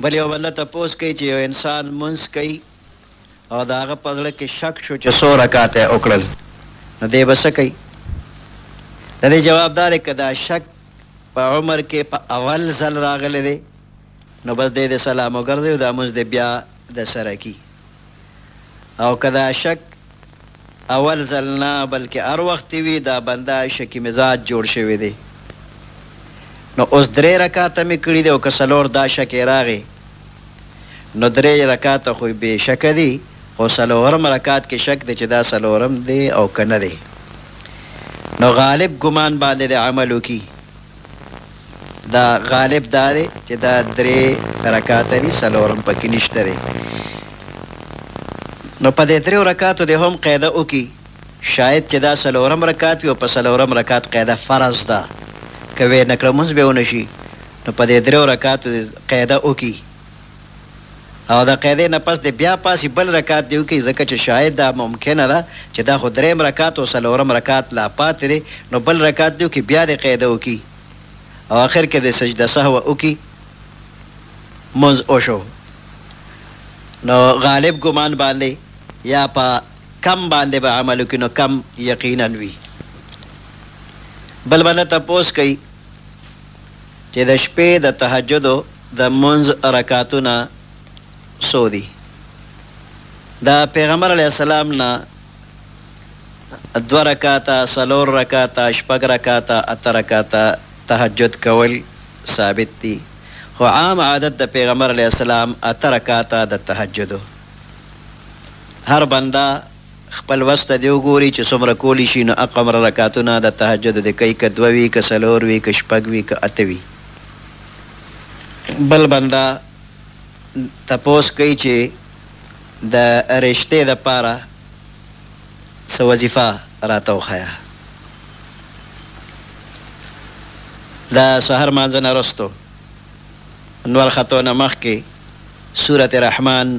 بل یو بل نه تپوس کوي چې یو انسان لمونځ کوي او د هغه په زړه کې شک شو چې څو رکعته یې وکړل نو دی به څه کوي د دې جواب دا دی که دا شک په عمر کې په اول ځل راغلی دی نو بس دی د سلام وګرځوي او دا لمونځ دی بیا د سره کي او که دا شک اول ځل نه بلکه هر وخت دی وی دا بنده عاشق مزاج جوړ شوی دی نو اوس درې رکعته می کړی دی او که څلور دا شک یې راغی نو درې رکعته خو بی شکه دی خو څلورم رکعت کې شک دی چې دا څلورم دی او که نه دی نو غالب ګمان باندې دی عمل وکړي. دا غالب دا دی چې دا درې رکعاته دي څلورم پکې نشته دی نو په دې درېو رکعاتو دې هم قاعده وکړي شاید چې دا څلورم رکعات وي او په څلورم رکعات قاعده فرض ده که ویې نه کړه لمونځ به یې ونه شي نو په دې درېو رکعاتو دې قاعده وکړي او د قاعدې نه پس دې بیا پاڅي بل رکعت دې وکړي ځکه چې شاید دا ممکنه ده چې دا خو دریم رکعت او څلورم رکعت لا پاتې دی نو بل رکعت دې وکړي بیا دې قاعده وکړي او اخر کې دې سجده سهوه وکړي مونځ وشو نو غالب ګمان باندې یا په کم باندې به عمل وکړي نو کم یقینا وي بل باندې تپوس کوي چې د شپې د تهجدو د لمونځ رکعتونه څو دي؟ د پيغمبر عليه السلام نه دوه رکعته، څلور رکعته، شپږ رکعته، اته رکعته تهجد کول ثابت دي، خو عام عادت د پيغمبر عليه السلام اته رکعته د تهجد و. هر بنده. خپل وس ته دې وګوري چې څومره کولی شي نو اقومره رکعتونه د تهجدو دې کوي که دوه وي که څلور وي که شپږ وي که اته وي بل بنده تپوس کوي چې د رشتې د پاره څه وظیفه راته وښایه د سحر لمانځه نه رستو نور ختو نه مخکې سورت رحمان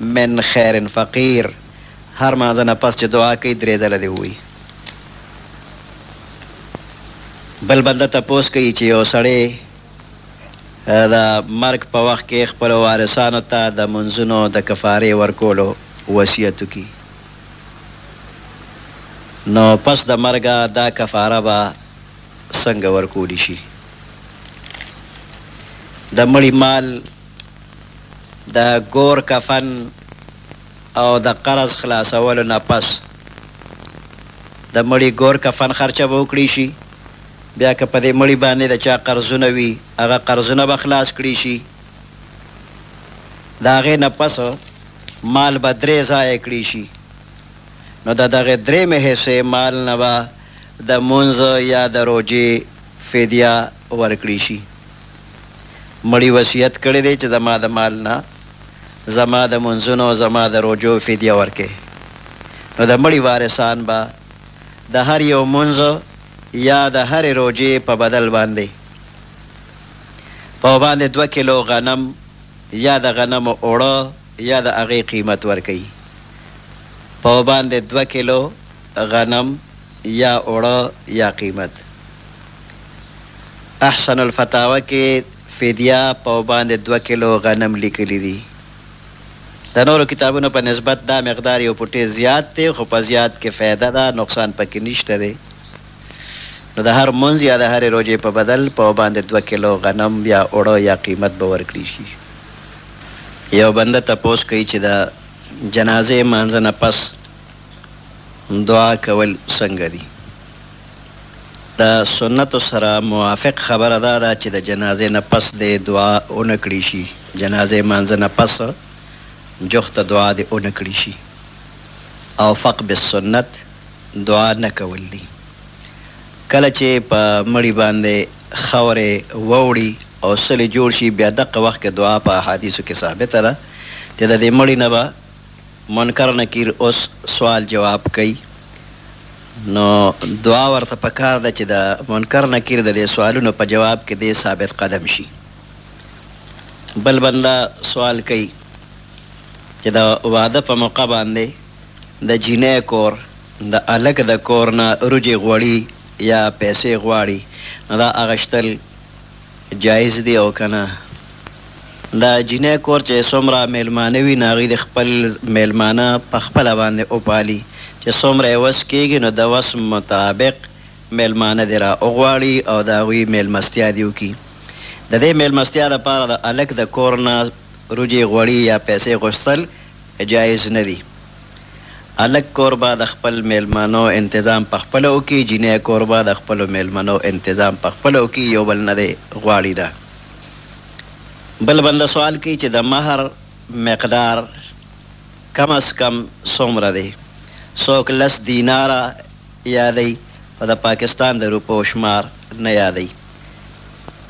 من خیر فقیر هر لمانځه نه پس چې دعا کوي درې ځله دې ووایي. بل بنده تپوس کوي چې یو سړی د مرګ په وخت کې خپلو وارثانو ته د لمونځونو د کفارې ورکولو وصیت وکړي نو پس د مرګه دا کفاره به څنګه ورکول شي؟ د مړي مال. د ګور کفن او د قرض خلاصولو نه پس د مړي ګور کفن خرچه به وکړي شي، بیا که په دې مړي باندې د چا قرضونه وي هغه قرضونه به خلاص کړي شي، د هغې نه پس مال به درې ځایه کړي شي، نو د دغې درېمې حصې مال نه به د مونځ یا د روژې فدیه ورکړي شي مړي وصیت کړي دی چې زما د مال نه زما د منځونو او زما د روژو فدیه ورکړي نو د مړي وارثان به د هر یو مونځ یا د هرې روژې په بدل باندې په باندې دوه کیلو غنم یا د غنمو اوړه یا د هغې قیمت ورکوي په باندې دوه کیلو غنم یا اوړه یا قیمت احسن الفتاوی کې فدیه په باندې دوه کیلو غنم لیکلي دي. د نورو کتابونو په نسبت دا مقدار یو پټې زیات دی خو په زیات کې فایده ده نقصان پکې نشته دی نو د هر مونځ یا د هرې روژې په بدل په باندې دوه کیلو غنم یا اوړه یا قیمت به ورکړي شي. یو بنده تپوس کوي چې د جنازې مانځه نه پس دعا کول څنګه دي؟ د سنتو سره موافق خبره دا ده چې د جنازې نه پس دې دعا ونه کړي شي، جنازې مانځه نه پس جوخت ته دعا دې ونه کړي شي او فق بالسنت دعا نه کول دي. کله چې په مړي باندې خاورې ووړي او څلي جوړ شي بیا دقه وخت کې دعا په احادیثو کې ثابته ده چې د دې مړي نه به منکر نکیر اوس سوال جواب کوي نو دعا ورته پکار ده چې د منکر نکیر د دې سوالونو په جواب کې دې ثابت قدم شي بل بنده سوال کوي چې د واده په موقع باندې د جینۍ کور د الک د کور نه روجې غوړي یا پیسې غواړي نو دا اغشتل جایز دی او کنه د جینۍ کور چې څومره میلمانه وي نو هغوی دې خپل میلمانه په خپله باندې وپالي چې څومره یې وس کیږي نو د وس مطابق میلمانه دې را وغواړي او د هغوی میلمستیا دې وکړي د دې میلمستیا لپاره د هلک د کور نه روجې غوړي یا پیسې غوښتل جایز نه دي. هلک کور به د خپل مېلمنو انتظام په خپله وکړي، جینۍ کور به د خپلو مېلمنو انتظام په خپله وکړي، یو بل نه دې غواړي ده بل بنده سوال کوي چې د مهر مقدار کم از کم څومره دی؟ څوک لس دیناره یادوي خو د پاکستان د روپو شمار نه یادوي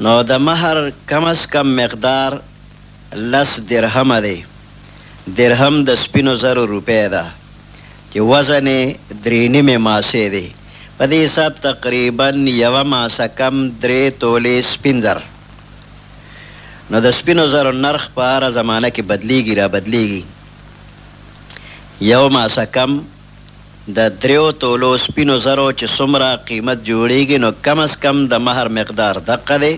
نو د مهر کم از کم مقدار لس درهمه دی. درهم د سپینو زرو روپۍ ده چې وزن یې درې نیمې ماسې دی. په دې حساب تقریباً یوه ماسه کم درې تولې سپین زر. نو د سپینو زرو نرخ په هره زمانه کې بدلېږي رابدلېږي. یو ماسه کم د دريو تولو سپينو زرو چې څومره قيمت جوړيږي نو کم از کم د مهر مقدار دقه دی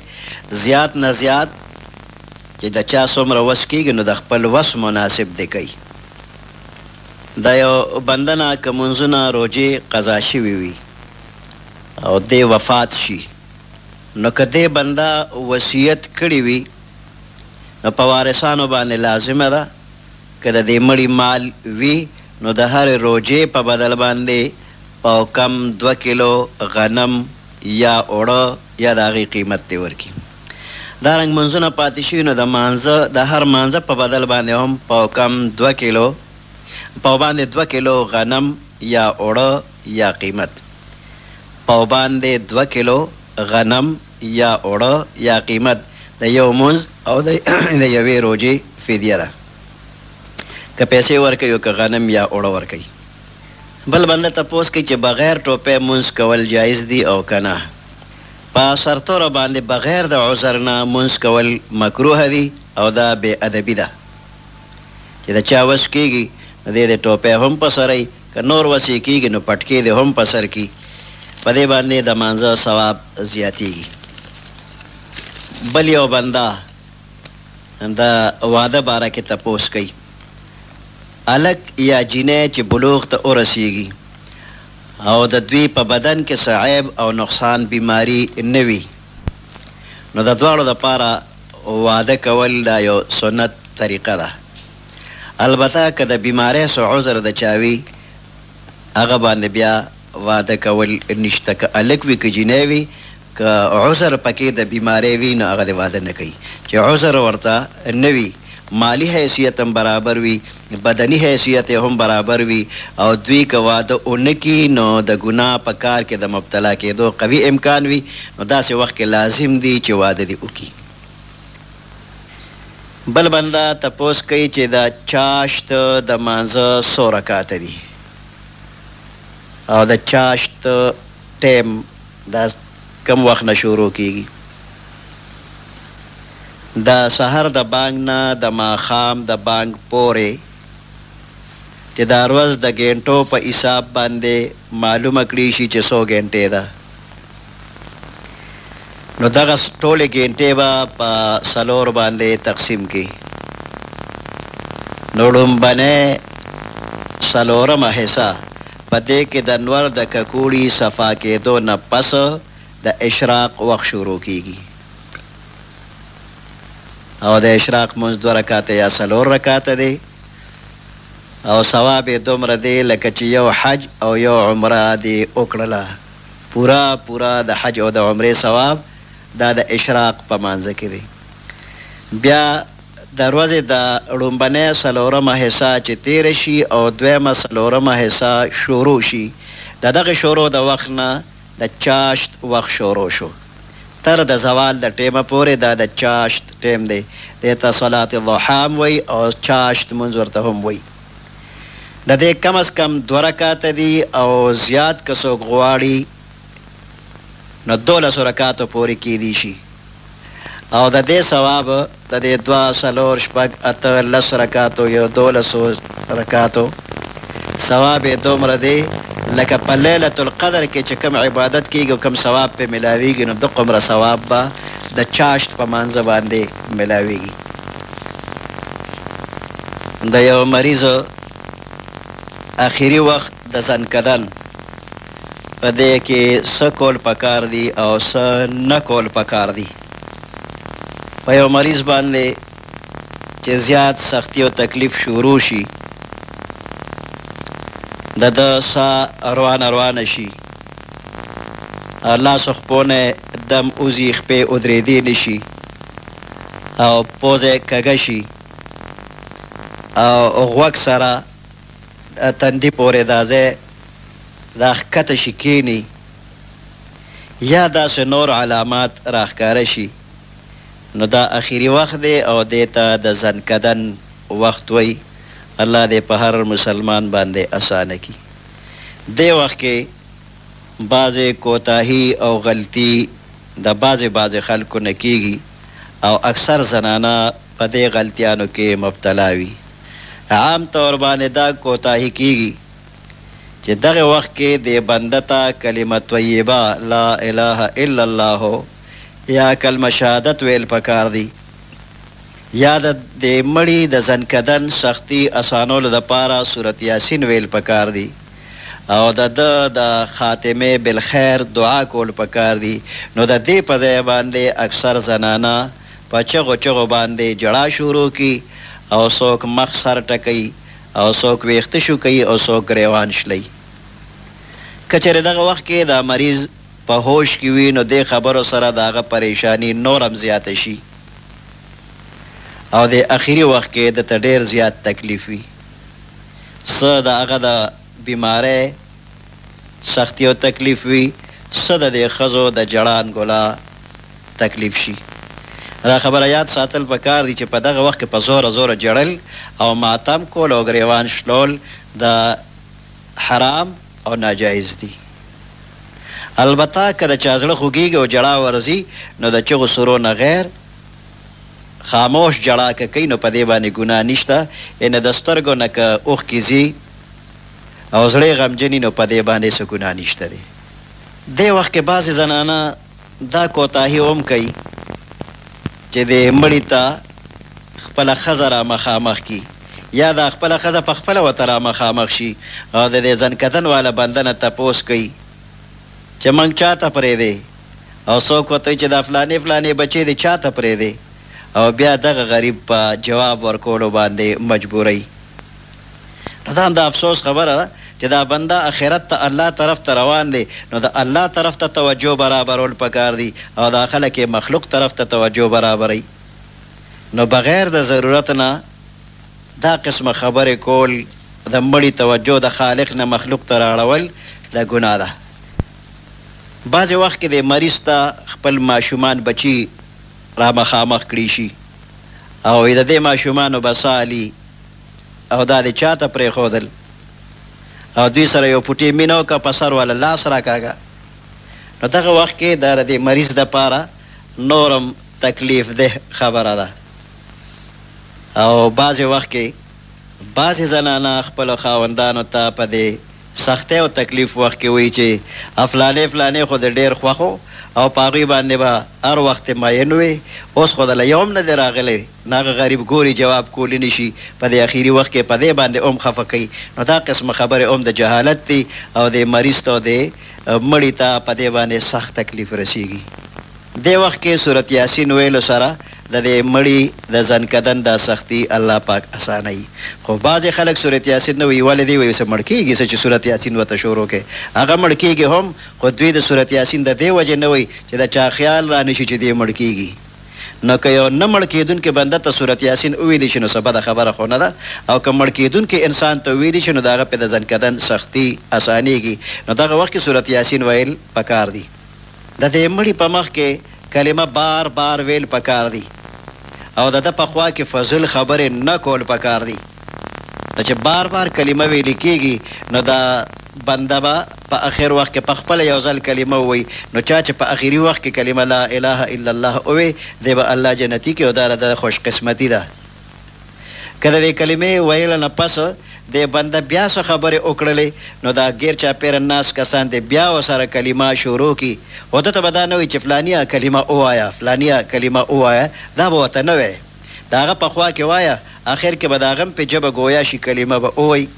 زيات نه زيات چې د چا څومره وس کيږي نو د خپل وس مناسب دې کوي د يو بنده نه که مونځونه روژې قضا شوي وي او دی وفات شي نو که دې بنده وصيت کړي وي نو په وارثانو باندې لازمه ده که د دې مړي مال وي نو د هرې روژې په بدل باندې او کم دوه کیلو غنم یا اوړه یا د هغې قیمت دې ورکړي. دا رنګ مونځونه پاتې شوي نو د مانځه د هر مانځه په بدل باندې هم په او کم دوه کیلو په او باندې دوه کیلو غنم یا اوړه یا قیمت په او باندې دوه کیلو غنم يا اوړه يا قيمت د يو مونځ او د يوې روژې فديه ده که پيسې ورکوي او که غنم يا اوړه ورکوي بل بنده تپوس کوي چې بغير ټوپۍ مونځ کول جائز دي او که نه په سرتوره باندې بغير د عذر نه مونځ کول مکروه دي او دا بې ادبي ده چې د چا وس کيږي نو دی دې ټوپۍ هم په سر وي که نور وس یې کیږي نو پټکې دې هم په سر کړي، په دې باندې د مانځه ثواب زیاتیږي. بل یو بنده د واده باره کې تپوس کوي، هلک یا جینۍ چې بلوغ ته ورسیږي او د دوی په بدن کې څه عیب او نقصان، بیماري، نه وي نو د دواړو لپاره واده کول دا یو سنت طریقه ده. البته که د بیمارۍ څه عذر د چا وي هغه باندې بیا واده کول نشته که هلک وي که جینۍ وي که عذر پکې د بیمارۍ وي نو هغه دې واده نه کوي چې عذر ورته نه وي مالي حیثیت هم برابر وي بدني حیثیت یې هم برابر وي او دوی که واده ونه کړي نو د ګناه په کار کې د مبتلا کیدو قوي امکان وي نو داسې وخت کې لازم دي چې واده دې وکړي. بل بنده تپوس کوي چي د چاشت د مانځه څو رکعته دي او د چاشت ټيم د کوم وخت نه شروع کيږي د سحر د بانګ نه د ماښام د بانګ پوري چي د روځ د ګينټو په حساب باندي معلومه کړي شي چي څو ګينټي ده. نو دغه ټولې ګېنټې به په څلور باندې تقسیم کړي، نو ړومبنۍ څلورمه حصه په دې کې د نور د ککوړي صفا کېدو نه پس د اشراق وخت شروع کېږي او د اشراق لمونځ دوه رکعته یا څلور رکعته دی او ثواب یې دومره دی لکه چې یو حج او یو عمره دې وکړله. پوره پوره د حج او د عمرې ثواب دا د اشراق په مانځه کې دی. بیا د ورځې دا ړومبنۍ څلورمه حصه چې تېره شي او دویمه څلورمه حصه شروع شي د دغې شروع د وخت نه د چاشت وخت شروع شو تر د زوال د ټېمه پورې دا د چاشت ټېم دی دې ته صلاة ضحی هم وایي او چاشت مونځ ورته هم وایي. د دې کم از کم دوه رکعته دي او زیات که څوک غواړي نو دولسو رکعاتو پورې کېدی شي او د دې ثواب د دې دوه، څلور، شپږ، اته، لس رکعاتو یا دولسو رکعاتو ثواب یې دومره دی لکه په لیلة القدر کې چې کوم عبادت کېږي او کوم ثواب پرې ملاوېږي نو دقومره ثواب به د چاشت په مانځه باندې ملاوېږي. د یوه مریض اخیري وخت د ځنکدن په دې کې څه کول پکار دي او څه نه کول پکار دي. په یو مریض باندې چې زیات سختي او تکلیف شروع شي، د ده ساه روانه روانه شي، لاس او خپو نه دم وځي، خپې ودرېدې نه شي، او پوزه کږه شي او غوږ سره تندي پورې دا ځای را ښکته شي کېني یا داسې نور علامات را ښکاره شي نو دا اخري وخت دی او دې ته د ځنکدن وخت وایي الله دې په هر مسلمان باندې اسانه کړي دې وخت کې بعضې کوتاهي او غلطي د بعضې بعضې خلکو نه کېږي او اکثر زنانه په دې غلطيانو کې مبتلا وي. عام طور باندې دا کوتاهي کېږي چې دغه وخت کې دې بنده ته کلمه طيبه، لا اله الا الله، يا کلمه شهادت ويل پکار دي يا د دې مړي د ځنکدن سختي اسانولو لپاره سورت ياسين ويل پکار دي. او د ده د خاتمې بالخیر دعا کول پکار دي نو د دې په ځای باندې اکثر زنانه په چغو چغو باندې ژړا شروع کړي او څوک مخ سر ټکوي او څوک ویښته شوکوي او څوک ګریوان شلوي. که چېرې دغه وخت کې دا مریض په هوش کې وي نو دې خبرو سره د هغه پریشاني نور هم زیاته شي او دې اخري وخت کې ده ته ډېر زیات تکلیف وي. څه د هغه د بیمارۍ سختی او تکلیف وي، څه د دې ښځو د ژړا نګولا تکلیف شي. دا خبره یاد ساتل په کار دي چې په دغه وخت کې په زوره زوره ژړل او ماتم کول او ګریوان شلول دا حرام او ناجایز دي. البته که د چا زړه خوږیږي او ژړا ورځي نو د چغو سورو نه غیر، خاموش ژړا که کوي نو په دې باندې ګناه نشته یعنې د سترګو نه که اوښکې ځي او زړۀ غمجن وي نو په دې باندې څه ګناه نشته دی دې وخت کې بعضې زنانه دا کوتاهي هم کوي چې دې مړي ته خپله ښځه را مخامخ کړي یا دا خپله ښځه په خپله ورته را مخامخ شي او د دې ځنکدن واله بنده نه تپوس کوي چې موږ چاته پرېږدې او څوک ورته وي چې دا فلانې فلانې بچې دې چا ته پرېږدې او بیا دغه غریب په جواب ورکولو باندې مجبوروي نو دا هم د افسوس خبره ده چې دا بنده اخرت ته الله طرف ته روان دی نو د الله طرف ته توجه برابرول پکار دي او دا خلک یې مخلوق طرف ته توجه برابروي نو بغیر د ضرورت نه دا قسمه خبرې کول د مړي توجه د خالق نه مخلوق ته رااړول دا ګناه ده بعضې وخت کې دې مريض ته خپل ماشومان بچي رامخامخ کړي شي او وي د دې ماشومانو به څه حالي او دا دې چا ته پرېښودل او دوی سره يو پوټې مينه وکړه په سر واله لاس راکاږه نو دغه وخت کې دا د دې مريض د پاره نورم تکليف ده خبره ده او بعضې وخت کې بعضې زنانه خپلو خاوندانو ته په دې سختۍ او تکلیف وخت کې وایي چې افلانې فلانې خو دې ډېر خوښ و او په هغوی باندې به هر وخت ته مئین وې، اوس خو دله یو هم نه دی راغلی، نو هغه غریب ګوري جواب کولی نه شي، په دې اخیري وخت کې په دې باندې هم خفه کوي، نو دا قسم خبرې هم د جهالت دي او دې مریض ته او دې مړي ته په دې باندې سخت تکلیف رسېږي. دې وخت کې سورت یاسین ویلو سره د دې مړي د ځنکدن دا سختي الله پاک اسانوي خو بعضې خلک سورت یاسین نه وایي ولې دی وایي څه مړ کیږي څه چې سورت یاسین ورته شروع کړي هغه مړ کیږي هم خو دوی د سورت یاسین د دې وجې نه وایي چې د چا خیال رانشي چې دی مړ کیږي نو که یو نه مړ کیدونکي بنده ته سورت یاسین وویل شي نو څه بده خبره خو نه ده او که مړ کیدونکي انسان ته وویل شي نو د هغه پرې د ځنکدن سختي اسانیږي نو دغه وخت کې سورت یاسین ویل پکار دي. د دې مړي په مخ کې کلمه بار بار ویل پکار دي او د ده په خوا کې فضول خبرې نه کول پکار دي نو چې بار بار کلمه ویلي کیږي نو دا بنده به په اخر وخت کې پخپله یو ځل کلمه ووایي نو چا چې په اخري وخت کې کلمه لا اله الا الله ووې دی به الله جنتي کړي او دا د ده خوش قسمتي ده. که د دې کلمې ویلو نه پس دې بنده بیا څه خبرې اوکړلې نو دا ګیر چاپیره ناست کسان دې بیا ورسره کلمه شروع کړي خو ده ته به دا نه وي چې فلانیه کلمه ووایه فلانیه کلمه ووایه دا به ورته نه وایې د هغه په خوا کې وایه اخر کې به د هغه هم پې ژبه ګویا شي کلمه به ووایي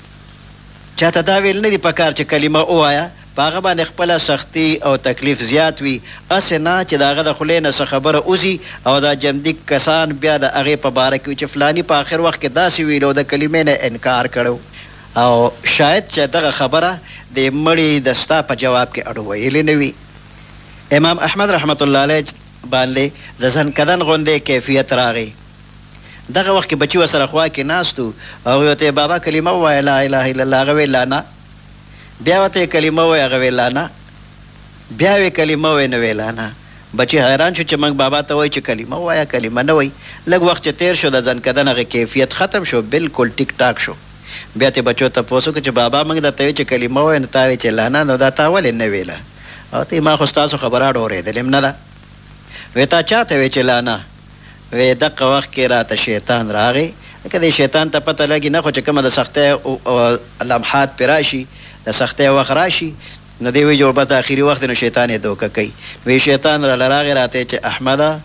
چاته دا ویل نه دي پکار چې کلمه ووایه په هغه باندې خپله سختي او تکليف زيات وي، هسې نه چې د هغه د خولې نه څه خبره وځي او دا جمديک کسان بيا د هغې په باره کې وي چې فلاني په اخر وخت کې داسې ويلي او د کلمې نه يې انکار کړی او شايد چې دغه خبره دې مړي د ستا په جواب کې اړو ويلې نه وي. امام احمد رحمة الله عليه باندې د ځنکدن غوندې کيفيت راغی، دغه وخت کې بچي ورسره خوا کې ناست وو، هغوی ورته بابا کلمه ووايه، لا اله الا الله، هغه ويل لا نه، بیا ورته یې کلمه ووایه هغه وې لانا بیا وې کلمه وې نه وې لانا بچی حیران شو چې موږ بابا ته وایو چې کلمه ووایه کلمه نه وایي لږ وخت چې تیر شو د ځنکدن هغه کیفیت ختم شو بلکل ټیک ټاک شو بیا ترې بچو تپوس وکړ چې بابا موږ درته وې چې کلمه ووایه نو تا وې چې لانا نو دا تا ولې نه ویله ورته وې ما خو ستاسو خبراډو اوریدلې هم نه ده وې تا چاته وې چې لانا وې دقه وخت کې راته شیطان راغې ځکه دې شیطان ته پته لګې نه خو چې کومه د سختۍ لمحات پرې راشي د سختۍ وخت راشي نو دې وې جوړ بس د اخیري وخت دې نو شیطان یې دوکه کوي وې شیطان راله راغې راته یې چې احمده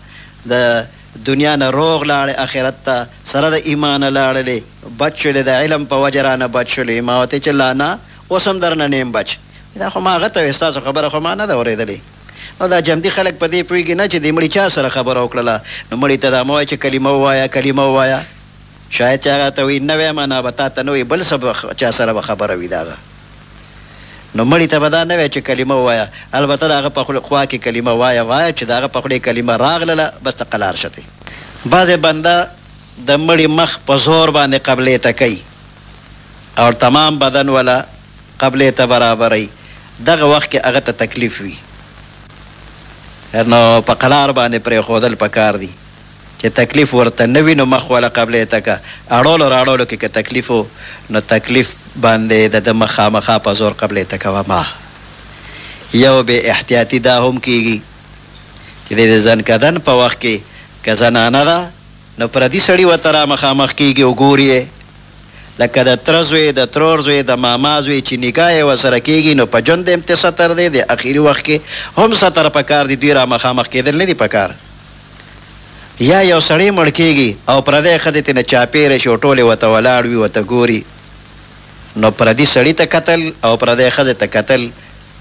د دنیا نه روغ لاړې اخرت ته سره د ایمانه لاړلې بچ شولې د علم په وجه رانه بچ شولې ما ورته چې لا نه اوس هم درنه نیم بچ دا خو ما هغه ته وې ستاسو خبره خو ما نه ده اورېدلې. نو دا جمدي خلک په دې پوهېږي نه چې دې مړي چا سره خبره وکړله، نو مړي ته دا مه وایه چې کلمه ووایه، کلمه ووایه، شاید چې هغه ته وي نه وایمه نو هغه تا ته نه وي بل څه به چا سره به خبره وي د هغه نو مړي ته به دا نه وایه چې کلمه ووایه البته د هغه په خوا کې کلمه وایه وایه چې د هغه په خولې کلمه راغلله بس ته قلار شه ته. بعضې بنده د مړي مخ په زور باندې قبلې ته کوي او تمام بدن ولا قبلې ته برابروي دغه وخت کې هغه ته تکلیف وي نو په قلار باندې پرېښودل پکار دي چې تکلیف ورته نه وي نو مخ وله قبلې ته که اړولو راړولو کې که تکلیف و نو تکلیف باندې د ده مخ خامخا په زور قبلې ته کوه ما یو بې احتیاطي دا هم کېږي چې د ځنکدن په وخت کې که زنانه ده نو پردي سړي ورته رامخامخ کېږي او ګوري یې لکه د تره زوی، د ترور زوی، د ماما زوی چې نکاح يې ورسره کېږي نو په ژوند هم ترې ستر دی، دې اخري وخت کې هم ستر په کار دی، دوی را مخامخ کېدل نه دي په کار. يا يو سړی مړ کېږي او پردی ښځې ترې نه چاپېره شي او ټول يې ورته ولاړ وي ورته ګوري نو پردي سړي ته کتل او پردۍ ښځې ته کتل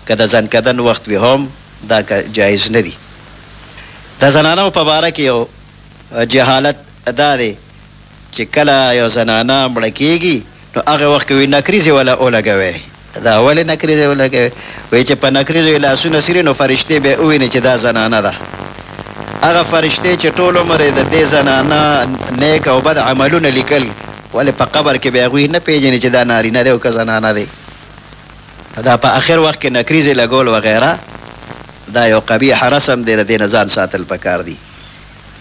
که د ځنکدن وخت وي هم دا جايز نه دي. د زنانو په باره کې يو جهالت دا دی، چې کله یو زنانه مړه کیږي نو هغه وخت کې وی نکریزې ولا ولګوي دا ولې نکریزې ولګوي وی چې په نکریزو یې لاسونه سري نو فرشتې به وویني چې دا زنانه ده هغه فرشتې چې ټول عمر یې د دې زنانه نیک او بد عملونه لیکل ولې په قبر کې به هغوی نه پیژني چې دا نارینه دی او که زنانه دی نو دا په اخر وخت کې نکریزې لګول وغیره دا یو قبیح رسم دی د دې نه ځان ساتل پکار دي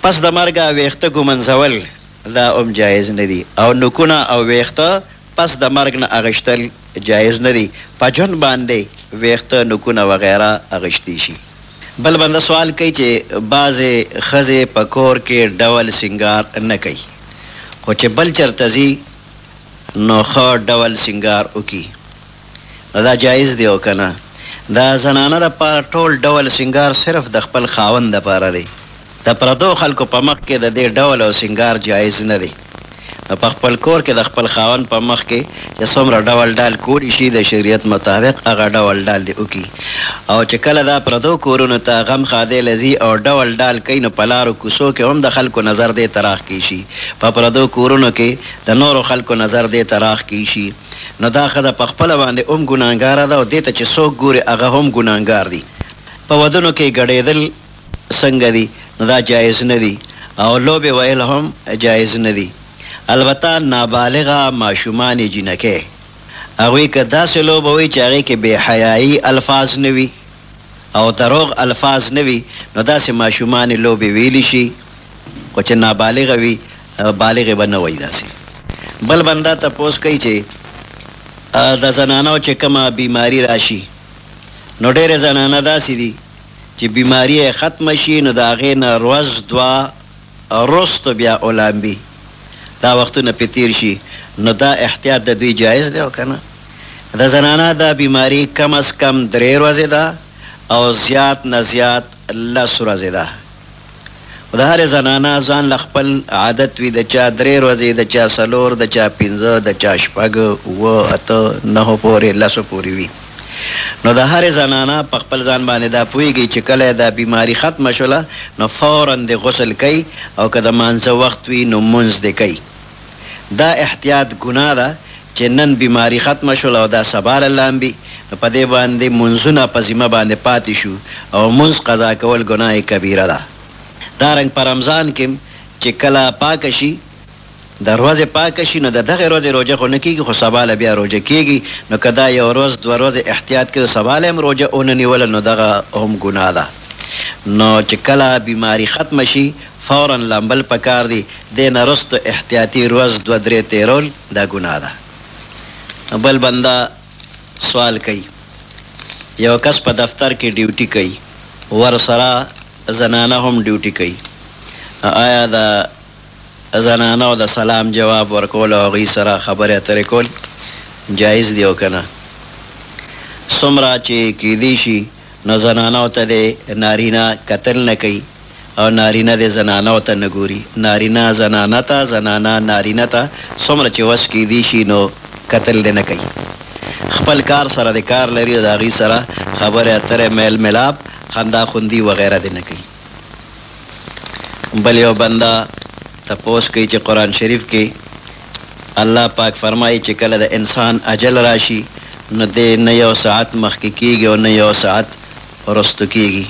پس د مرګه ویښته ږمنځول دا هم جایز نه دي او نوکونه او ویښته پس د مرګ نه اغشتل جایز نه دي په ژوند باندې ویښته نوکونه وغیره اغشتی شي بل بنده سوال کوي چې بعضې ښځې په کور کې ډول سینګار نه کوي خو چې بل چرته ځي نو ښه ډول سینګار وکړي. نو دا جائز دی او کنه د زنانه لپاره ټول ډول سینګار صرف د خپل خاوند لپاره دی د پردو خلکو په مخ کې د دې ډول او سینګار جائز نه دی نو په خپل کور کې د خپل خاوند په مخ کې چې څومره ډول ډال کولی شي د شریعت مطابق هغه ډول ډال دې وکړي او چې کله دا پردو کورونو ته غم ښادۍ له ځي او ډول ډال کوي نو په لارو کوڅو کې هم د خلکو نظر دې ته راښکې شي په پردو کورونو کې د نورو خلکو نظر دې ته راښکې شي. نو دا ښځه په خپله باندې هم ګناهګاره ده او دې ته چې څوک ګوري هغه هم ګناهګار دي. په ودونو کې ګډېدل څنګه دي؟ نو دا جائز نه دي او لوبې ويل هم جائز نه دي. البته نابالغه ماشومانې جينکۍ هغوی که داسې لوبه وي چې هغې کې بې حيايي الفاظ نه وي، او د روغ الفاظ نه وي نو داسې ماشومانې لوبې ویلي شي خو چې نابالغه وي بالغې به نه وایي داسې بل بنده تپوس کوي چې د زنانو چې کومه بیماری راشي نو ډېرې زنانه داسې دي چې بیماری یې ختمه شي نو د هغې نه روځ دوه وروسته بیا اولامبي دا وختونه پرې تېر شي نو دا احتیاط د دوی جایز دی او که نه؟ د زنانه دا بیماري کم از کم درې ورځې ده او زیات نه زیات لس ورځې ده. خو د هرې زنانه ځان له خپل عادت وي د چا درې ورځې، د چا څلور، د چا پنځه، د چا شپږ، اووه، اته، نهو پورې، لسو پورې وي. نو د هرې زنانه په خپل ځان باندې دا پوهېږي چې کله یې دا بیماري ختمه شوله نو فوراً دې غسل کوي او که د مانځه وخت وي نو مونځ دې کوي. دا احتیاط ګناه ده چې نن بیماري ختمه شوله او دا سبا له لامبي نو په دې باندې مونځونه په ذمه باندې پاتې شو او مونځ قضا کول ګناه کبیره ده. دارنګ په رمضان کې هم چې کله پاکه شي د روزې پاکه شي نو د دغې روزې روژه خو نه کېږي خو سبا له بیا روژه کېږي نو که دا یو روز دوه روزې احتیاط کړي او سبا له هم روژه ونه نیوله نو دغه هم ګناه ده نو چې کله بیماري ختمه شي فوراً لامبل پکار دي دې نه وروسته احتیاطي روز دوه درې تېرول دا ګناه ده نو بل بنده سوال کوي یو کس په دفتر کې ډیوټي کوي ورسره زنانه هم ډیوټي کوي نو آیا د د زنانو د سلام جواب ورکول او هغوی سره خبرې اترې کول جایز دي او که نه؟ څومره چې کېدی شي نو زنانو ته دې نارینه کتل نه کوي او نارینه دې زنانو ته نه ګوري، نارینه زنانه ته، زنانه نارینه ته څومره چې وس کېدی شي نو کتل دې نه کوي. خپل کار سره دې کار لري او د هغوی سره خبرې اترې، میل ملاپ، خندا خوندي وغیره دې نه کوي. بل یو بنده تپوس کوي چې قرآن شریف کې الله پاک فرمایي چې کله د انسان اجل راشي نو دی نه یو ساعت مخکې کیږي او نه یو ساعت وروسته کیږي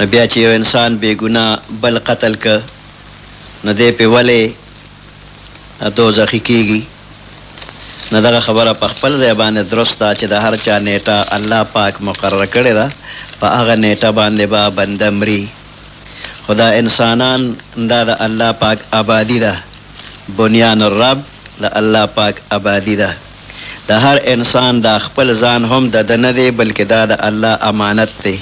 نو بیا چې یو انسان بې ګناه بل قتل که نو دی پې ولې دوزخي کیږي؟ نو دغه خبره په خپل ځای باندې درست ده چې د هر چا نېټه الله پاک مقرر کړې ده، په هغه نېټه باندې به بنده مري، خو دا انسانان دا د الله پاک ابادي ده، بنیان الرب د الله پاک ابادي ده، د هر انسان دا خپل ځان هم د ده نه دی بلکې دا د الله امانت دی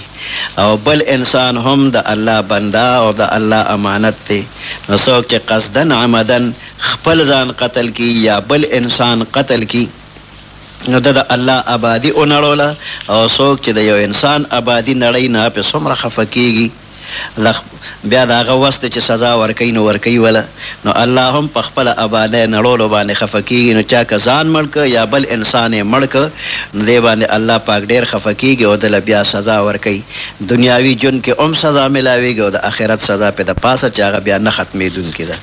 او بل انسان هم د الله بنده او د الله امانت دی، نو څوک چې قصداً عمداً خپل ځان قتل کی یا بل انسان قتل کی نو ده د الله ابادی اونړوله او څوک چی د یو انسان ابادی نړی نو هپه څومره خفه کیږی د بیا د هغه وس دی چی سزا ورکوی نو ورکوی وله نو الله هم په خپل ابادی نړولو باندی خفه کیږی نو چا که ځان مړ که یا بل انسان یی مړ که نو دی باندی الله پاک ډیر خفه کیږی او دله بیا سزا ورکوی دنیاوی ژوند کی هم سزا ملاویږی او د اخرت سزا په د پاسه چی هغه بیا نه ختمیدونکی ده.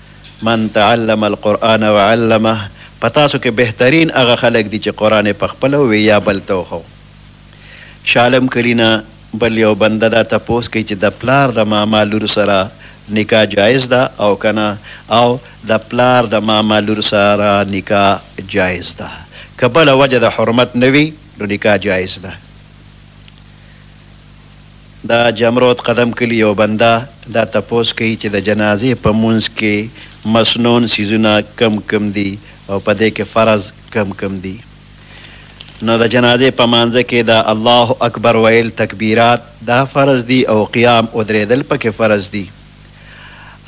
من تعلم القرآن وعلمه، په تاسو کې بهترین هغه خلک دي چې قرآن یې پخپله ووې یا بل ته وښو. شالم کلي نه بل یو بنده دا تپوس کوي چې د پلار د ماما لور سره نکاح جایز ده او که نه او د پلار د ماما لور سره نکاح جایز ده که بله وجه د حرمت نه وي نو نکاح جایز ده. د جمرود قدم کلي یو بنده دا تپوس کوي چې د جنازې په مونځ کې مسنون څیزونه کوم کوم دي او په دې کې فرض کوم کوم دي؟ نو د جنازې په مانځه کې د الله اکبر ویل، تکبیرات، دا فرض دي او قیام، ودریدل، په کې فرض دي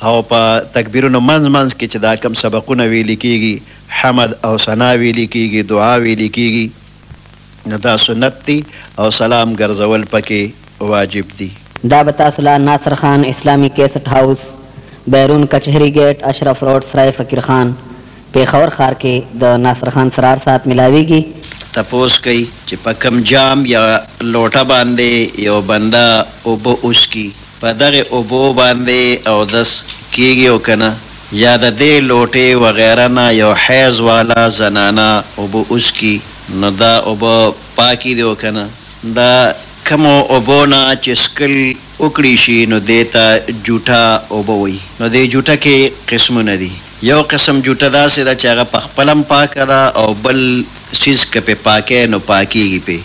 او په تکبیرونو منځ منځ کې چې دا کوم سبقونه ویلي کیږي، حمد او ثنا ویلي کیږي، دعا ویلي کیږي. نو دا سنت دي او سلام ګرځول پکې واجب دي. دا به تاسو له ناصر خان اسلامي کېسټ هاوس، بېرون کچهري ګېټ، اشرف روډ، سرای فقیر خان، پېښور ښار کې د ناصر خان څرار ساعت ملاوېږي. تپوس کوي چې په کوم جام یا لوټه باندې یو بنده اوبه وڅکي. په دغه اوبو باندې اودس کیږي او کنه یا د دې لوټې وغیره نه یو حیض واله زنانه اوبه وڅکي نو دا اوبه پاکې دي او کنه د کومو اوبو نه چې څکل وکړي شي نو دې ته جوټه اوبه وایي نو دې جوټه کې قسمونه دي یو قسم جوټه داسې ده چې هغه په خپل هم پاکه ده او بل څیز که پې پاکې نو پاکیږي پې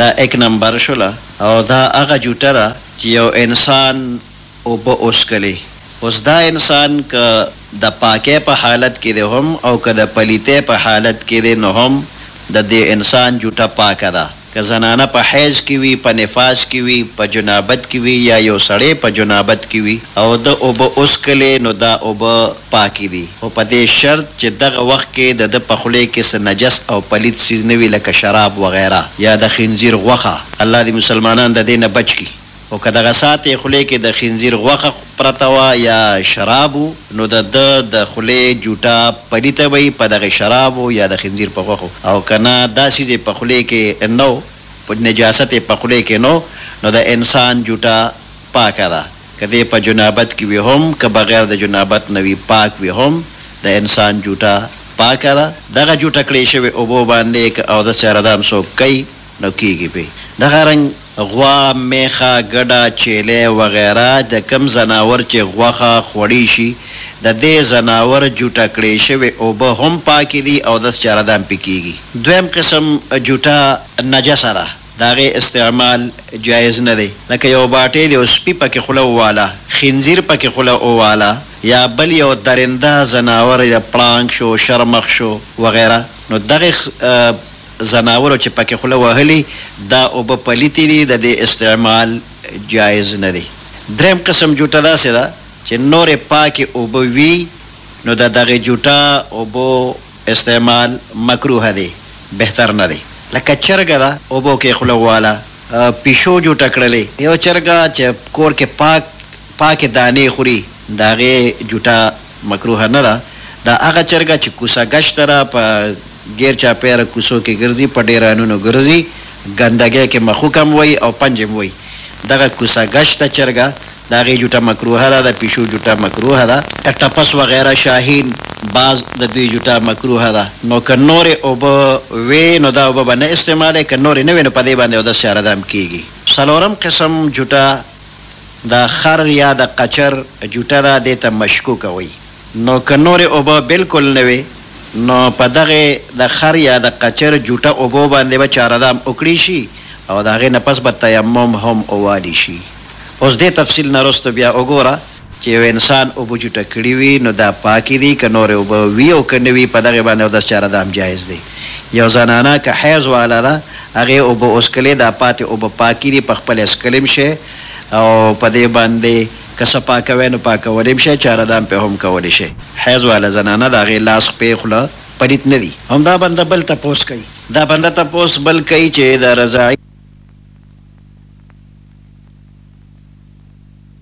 دا ایک نمبر شوله او دا هغه جوټه ده چې یو انسان اوبه وڅکلې اوس دا انسان که د پاکۍ په حالت کې دی هم او که د پلیتۍ په حالت کې دی نو هم د دې انسان جوټه پاکه ده که زنانه په حیض کې وي په نفاس کې وي په جنابت کې وي یا یو سړی په جنابت کې وي او ده اوبه وڅکلې نو دا اوبه پاکې دي خو په دې شرط چې دغه وخت کې د ده په خولې کې څه نجس او پلیت څیز نه وي لکه شراب وغیره یا د خنځیر غوښه. الله دی مسلمانان د دی نه بچ کی او که دغه ساعت یې خولې کې د خنزیر غوښه پرته وه یا شراب وو نو د ده د خولې جوټه پلیته به یی په دغه شرابو یا د خنزیر په غوښو او که نه دا څیز یې په خولې کې نه و په نجاست یې په خولې کې نه و نو د انسان جوټه پاکه ده که دی په جنابت کې وي هم که بغیر د جنابت نه وي پاک وي هم د انسان جوټه پاکه ده دغه جوټه کړې شوې اوبو باندې که اودس یا ردان څوک کوي نو کېږي پۀ دغه رنګ غوا، مېښه، ګډه، چېلې وغېره د کوم ځناور چې غوښه خوړی شي د دې ځناور جوټه کړې شوې اوبه هم پاکې دي او دس چاره دام پۀ کېږي. دوېم قسم جوټه نجسه ده د هغې استعمال جائز نۀ دی لکه يو باټې دې او سپي پکې خوله وواله، خنزير پکې خوله وواله يا بل يو درنده ځناور يا پړانګ شو، شرمښ شو وغېره نو دغه ځناورو چې پکې خوله وهلي دا اوبه پلیتې دي د دې استعمال جایز نه دی. دریم قسم جوټه داسې ده چې نورې پاکې اوبه وي نو د دغې جوټه اوبو استعمال مکروه دی بهتر نه دی لکه چرګه ده اوبو کې خوله وواله پیشو جوټه کړلې یو چرګه چې کور کې پاک پاکې دانې خوري د هغې جوټه مکروه نه ده دا هغه چرګه چې کوڅه ګشتره په ګېر چاپېره کوڅو کې ګرځي په ډېرانونو ګرځي ګندګۍ کې مښوک هم وهي او پنج هم وهي دغه کوڅه ګشته چرګه د هغې جوټه مکروه ده د پیشو جوټه مکروه ده که ټپس وغیره شاهین باز د دوی جوټه مکروه ده نو که نورې اوبه وې نو دا اوبه به نه استعمالوې که نورې نه وې نو په دې باندې اودس چاردام کېږي څلورم قسم جوټه. دا خر یا د قچر جوټه ده دې ته مشکوکه وي نو که نورې اوبه بلکل نه وې نو په دغې د خر یا د قچر جوټه اوبو باندې به چارادام وکړي شي او د هغې نه پس به تیمم هم ووالي شي اوس دې تفصیل نه رستو بیا وګوره. چې یو انسان اوبه جوټه کړي وي نو دا پاکې دي که نورې اوبه وي او که نه وي په دغې باندې اودس چاره دام جایز دی یو زنانه که حیض واله ده هغې اوبه اوڅکلې دا پاتې اوبه پاکې دي په خپله یې څکل هم شی او په دې باندې که څه پاکوی نو پاکول هم شی چاره دام پرې هم کولی شی حیض واله زنانه د هغې لاس خپې خوله پلیت نه دي. هم دا بنده بل تپوس کوي. دا بنده تپوس بل کوي چې د رضاعي.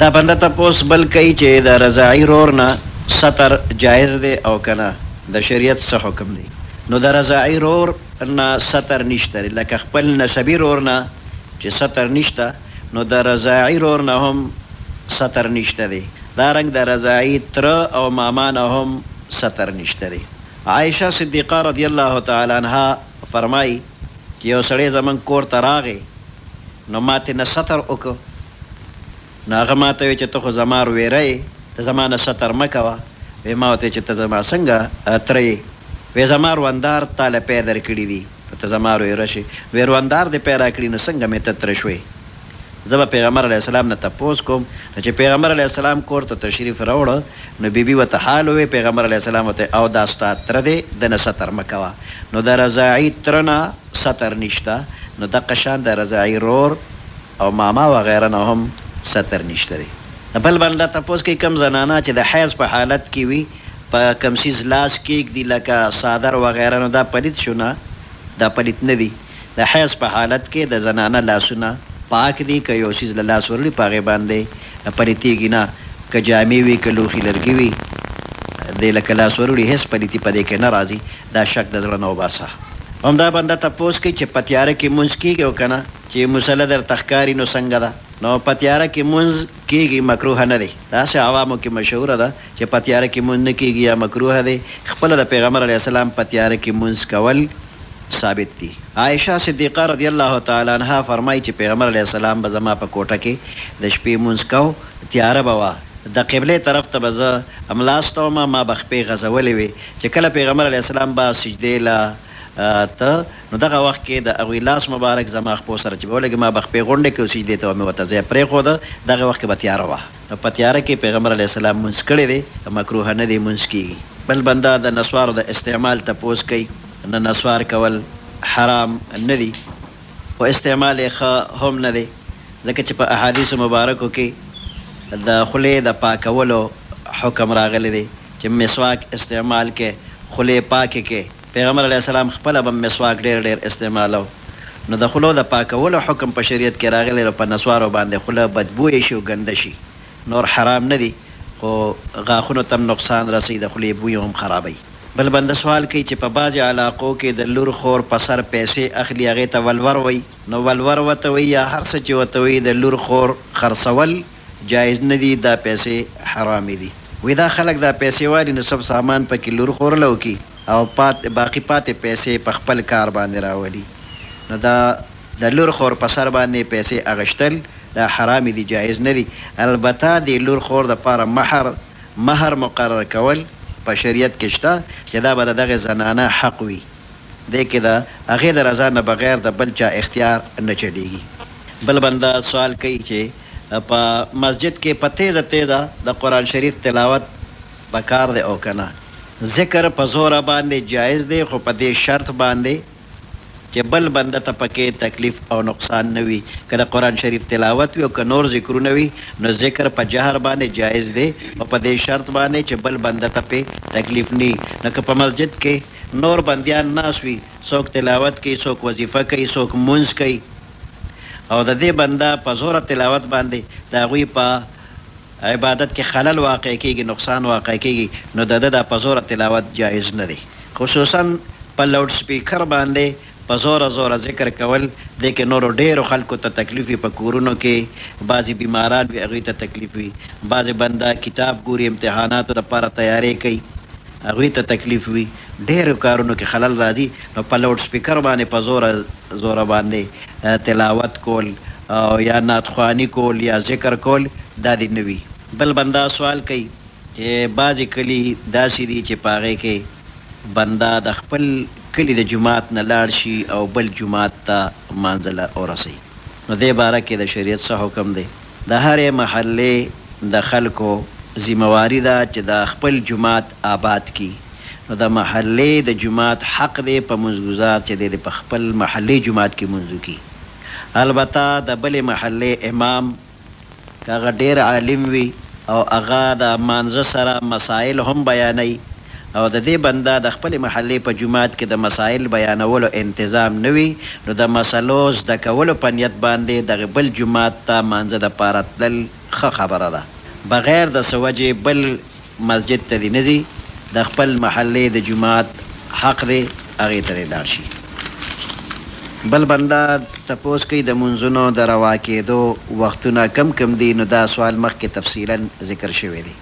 دا بنده تپوس بل کوي چې د رضاعي رور نه ستر جائز دی او که نه؟ د شریعت څه حکم دی؟ نو د رضاعي رور نه ستر نشته دی لکه خپل نسبي رور نه چې ستر نشته نو د رضاعي رور نه هم ستر نشته دی دا رنګ د رضاعي تره او ماما نه هم ستر نشته دی عائشه صدیقه رضی الله تعالی عنها فرمائی. چې یو سړی زموږ کور ته راغی، نو ما ترې نه ستر وکړ، نو هغه ما ته وویل چې ته خو زما ورېره یې، ته زما نه ستر مه کوه، وې ما ورته وویل چې ته زما څنګه تره یې، وې زما روندار تا له پی درکړي دي، نو ته زما ورېره شې، وې روندار دې پی راکړي نو څنګه مې ته تره شوې. زه به پيغمبر عليه السلام نه تپوس کوم نو چې پيغمبر عليه السلام کور ته تشريف راوړ نو بي بي ورته حال ووې پيغمبر عليه السلام ورته او دا ستا تره دې ده نه ستر مه کوه نو د رضاعي تره نه ستر نشته نو دقه شان د رضاعي رور او ماما وغيره نه هم ستر نشته دې. بل بنده تپوس کوي کوم زنانه چې د حيض په حالت کې وي په کوم څيز لاس کيږدي لکه څادر وغيره نو دا پليت شو نه دا پليت نه دي. د حیض په حالت کې د زنانه لاسونه پاک دي، که یو څیز له لاس وروړي په هغې باندې پلیتیږي نه، که جامې وي که لوښي لرګي وي دې لکه لاس وروړي هیڅ پلیتي په دې کې نه راځي، دا شک د زړه نه وباسه. هم دا بنده تپوس کوي چې په تیاره کې لمونځ کیږي او که نه؟ چې مسله درته ښکاري نو څنګه ده؟ نو په تیاره کې لمونځ کیږي مکروه نه دی، داسې عوامو کې مشهوره ده چې په تیاره کې لمونځ نه کیږي یا مکروه دی، خپله د پیغمبر علیه السلام په تیاره کې لمونځ کول ثابت دي. عائشه صدیقه رضی الله تعالی عنها فرمايي چې پیغمبر علیه السلام به زما په کوټه کې د شپې لمونځ کاو، تیاره به وه، د قبلې طرف ته به زه املاست وم، ما به خپې غځولې وې، چې کله پیغمبر علیه السلام به سجدې له ته نو دغه وخت کې د هغوی لاس مبارک زما خپو سره چې به ولګي ما به خپې غونډې کړې او سجدې ته به مې ورته ځای پرېښود، دغه وخت کې به تیاره وه. نو په تیاره کې پیغمبر علیه السلام لمونځ کړی دی او مکروه نه دی لمونځ کیږي بل بنده د نسوارو د استعمال تپوس کوي نو نسوار کول حرام نه دي خو استعمال یې ښه هم نه دی ځکه چې په احادیثو مبارکو کې د خولې د پاکولو حکم راغلی دی چې مسواک استعمال کړئ خولې پاکې کړئ. پيغمبر عليه السلام خپله به مسواک ډير ډير استعمالو نو د خولو د پاکولو حکم په شريعت کي راغلي نو په نسوارو باندي خوله بدبويه شي او ګنده شي نور حرام نه دي خو غاښونو ته هم نقصان رسوي د خولې بوي هم خرابوي. بل بنده سوال کوي چي په بعضي علاقو کي د لور خور په سر پيسې اخلي هغه ته ولور وايي نو ولور ورته وايي يا هر څه چي ورته وايي د لور خور خرڅول جایز نه دي دا پیسې حرامې دي وي دا خلک دا پیسې والي نو سب سامان پکې لور خورلو کي او پاتې باقي پاتې پیسې په خپل کار باندې راولي نو دا د لور خور په سر باندې پیسې اغشتل دا حرامې دي جایز نه دي البته د لور خور د پاره مهر مهر مقرر کول په شریعت کې شته چې دا به د دغې زنانه حق وي دی کې د هغې د رضا نه بغیر د بل چا اختیار نه چلیږي بل بنده سوال کوي چې په مسجد کې په تېزه تېزه د قرآن شریف تلاوت په کار دی او که نه؟ ذکر په زوره باندې جائز دی خو په دې شرط باندې چې بل بنده ته په کې تکلیف او نقصان نه وي. که د قرآن شریف تلاوت وي او که نور ذکرونه وي نو ذکر په جهر باندې جائز دی خو په دې شرط باندې چې بل بنده ته پې تکلیف نه وي. نو که په مسجد کې نور بندیان ناست وي، څوک تلاوت کوي، څوک وظیفه کوي، څوک لمونځ کوي، او د دې بنده په زوره تلاوت باندې د هغوی په عبادت کې خلل واقع کېږي، نقصان واقع کېږي، نو د ده دا په زوره تلاوت جائز نه دی. خصوصاً په لوډ سپیکر باندې په زوره زوره ذکر کول، دې کې نورو ډېرو خلکو ته تکلیف وي، په کورونو کې بعضې بیماران وي هغوی ته تکلیف وي، بعضې بنده کتاب ګوري، امتحاناتو لپاره تیارې کوي هغوی ته تکلیف وي، ډېرو کارونو کې خلل راځي، نو په لوډ سپیکر باندې په زوره. زورباندې تلاوت کول او یا نعتخواني کول یا ذکر کول دا دې نه وي. بل بنده سوال کوي چې بعضې کلي داسې دي چې په هغې کې بنده د خپل کلي د جومات نه لاړ شي او بل جومات ته مانځه له ورسوي نو دې باره کې د شریعت څه حکم دی؟ د هرې محلې د خلکو ذمه واري ده چې د خپل جومات آباد کړي. نو د محلې د جومات حق دی په مونځ ګزار چې دی دې په خپل محلې جومات کې مونځ وکړي البته د بلې محلې امام که هغه ډېر عالم وي او هغه د مانځه سره مسائل هم بیانوي او د دې بنده د خپلې محلې په جومات کې د مسائل بیانولو انتظام نه وي نو د مسئلو زده کولو په نیت باندې دغه بل جومات ته مانځه لپاره تلل ښه خبره ده بغیر د څه وجې بل مسجد ته دي نه ځي د خپل محلې د جومات حق دی هغې ته دی لاړ شي بل بنده تپوس کوي د مونځونو د روا کیدو وختونه کم کم دي نو دا سوال مخکې تفصیلا ذکر شوی دی.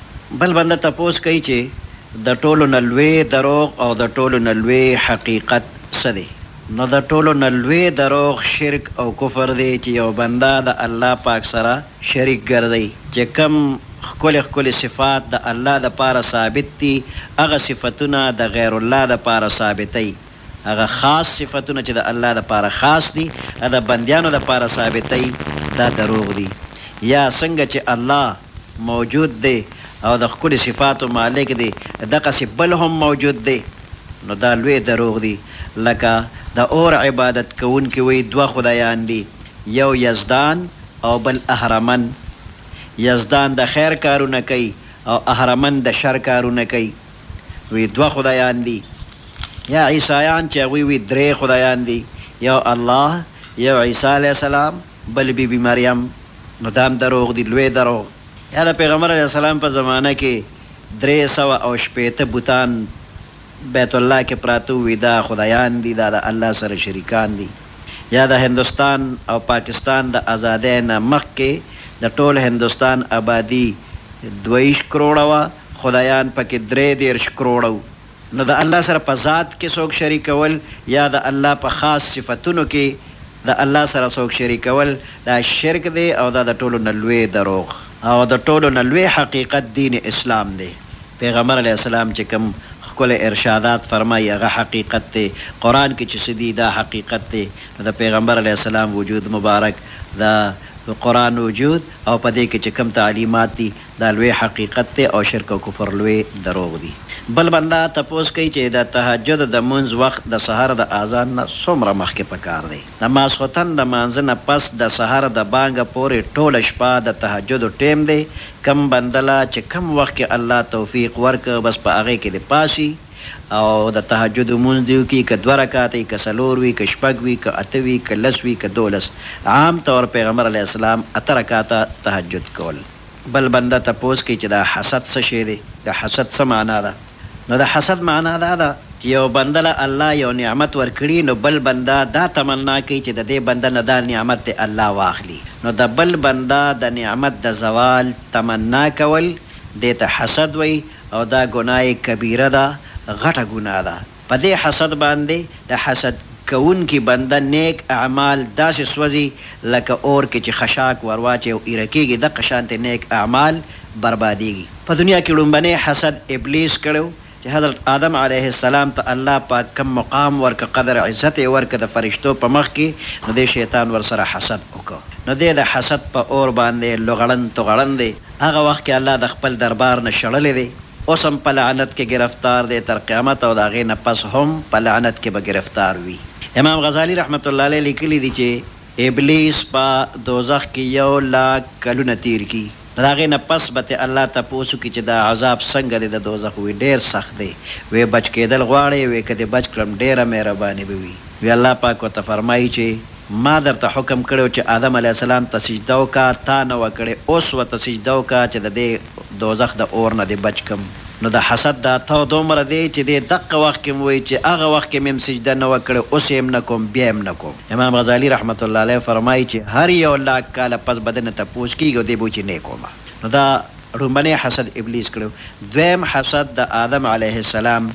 بل بنده تپوس کوي چې د ټولو نه لوی دروغ او د ټولو نه لوی حقیقت څه دی؟ نو د ټولو نه لوی دروغ شرک او کفر دی چې یو بنده د الله پاک سره شریک ګرځوي. چې کوم ښکلي ښکلي صفات د الله لپاره ثابت دي هغه صفتونه د غیر الله لپاره ثابتوي، هغه خاص صفتونه چې د الله لپاره خاص دي د بندیانو لپاره ثابتوي دا دروغ دي. یا څنګه چې الله. موجود دی او د ښکلي صفاتو مالک دی دقسی بل هم موجود دی نو دا لوی دروغ دی لکه د اور عبادت کوونکي وایی دوه خدایان دی یو یزدان او بل اهرمن یزدان د خیر کارونه کوي او اهرمن د شر کارونه کوي وی دوه خدایان دی یا عیسایان چه هغوی وی درې خدایان دی یو الله یو عیسی علیه السلام. بل بی بی مریم نو دا هم دروغ دی لوی دروغ یا د پیغمبر علیه السلام په زمانه کی درې سوه او شپېته بوتان بیت الله کی پراته وی دا خدایان دی دا د الله سره شریکان دی یا د هندوستان او پاکستان د ازادی نه مخکی د ټول هندوستان ابادی دوه یشت کروړه وه خدایان پکی درې دیرش کروړه وو نو د الله سره په ذات کي څوک شريکول يا د الله په خاص صفتونو کي د الله سره څوک شريکول دا شرک دی او دا د ټولو نه لوی دروغ او د ټولو نه لوی حقيقت دين اسلام دی پيغمبر عليه السلام چي کوم ښکلی ارشادات فرمايي هغه حقيقت دی قرآن کي چي څه دي دا حقيقت دی نو د پيغمبر عليه السلام وجود مبارک د قرآن وجود او په دې کي چي کوم تعليمات دي دا لوی حقیقت دی او شرک او کفر لوی دروغ دي. بل بنده تپوس کوي چې د تهجد د مونځ وخت د سحر د آذان نه څومره مخکې پکار دی؟ د ماسخوتن د مانځه نه پس د سحر د بانګه پورې ټوله شپه د تهجد ټیم دی، کوم بنده له چې کوم وخت کې الله توفیق ورکړ بس په هغې کې دې پاڅي او د تهجد لمونځ دې وکړي که دوه رکعته وي که څلور وي که شپږ وي که اته وي که لس وي که دولس عام طور پیغمبر علیه السلام اته رکعته تهجد کول. بل بنده تپوس کوي چې دا حسد څه شی دی؟ د حسد څه معنا ده؟ نو د حسد معنا دا ده چې یو بنده له الله یو نعمت ورکړي نو بل بنده دا تمنا کوي چې د دې بنده نه دا نعمت دې الله واخلي نو د بل بنده د نعمت د زوال تمنا کول دې ته حسد وایي او دا ګناه کبیره ده، غټه ګناه ده. په دې حسد باندې د حسد کوونکي بنده نېک اعمال داسې سوځي لکه اور کې چې خشاک ور واچوې او ايره کېږي، دقه شانتې نېک اعمال بربادېږي. په دنيا کې ړومبنی حسد ابليس کړی و چې حضرت آدم عليه السلام ته الله پاک کوم مقام ورکړ، قدر عزت يې ورکړ د فرشتو په مخ کې، نو دې شيطان ورسره حسد وکړ، نو دی د حسد په اور باندې لغړن تغړن دی. هغه وخت کې الله د خپل دربار نه شړلی دی، اوس هم په لعنت کې ګرفتار دی، تر قیامته او د هغې نه پس هم په لعنت کې به ګرفتار وي. امام غزالي رحمته الله علیه لیکلي دي چې ابلیس به دوزخ کې یو لاک کلونه تیر کړي، نو د هغې نه پس به ترې الله تپوس وکړي چې دا عذاب څنګه دی د دوزخ؟ وي ډیر سخت دی، وي بچ کیدل غواړې؟ وي که دې بچ کړم ډیره مهرباني به وي؟ وي الله پاک ورته فرمايي چې. ما درته حکم کړی و چې آدم علیه السلام ته سجده وکړه، تا نه وه کړې، اوس ورته سجده وکړه چې د دې دوزخ د اور نه دې بچ کړم. نو د حسد دا تود عمر دی چې دې دقه وخت کې هم وایي چې هغه وخت کې مې هم سجده نه وه کړې، اوس یې هم نه کوم، بیا یې هم نه کوم. امام غزالي رحمته الله علیه فرمایي چې هر یو لاک کاله پس به دنه تپوس کېږي او دی به وایي چې نۀ کوم. نو دا ړومبنی حسد ابلیس کړی و. دویم حسد د آدم علیه السلام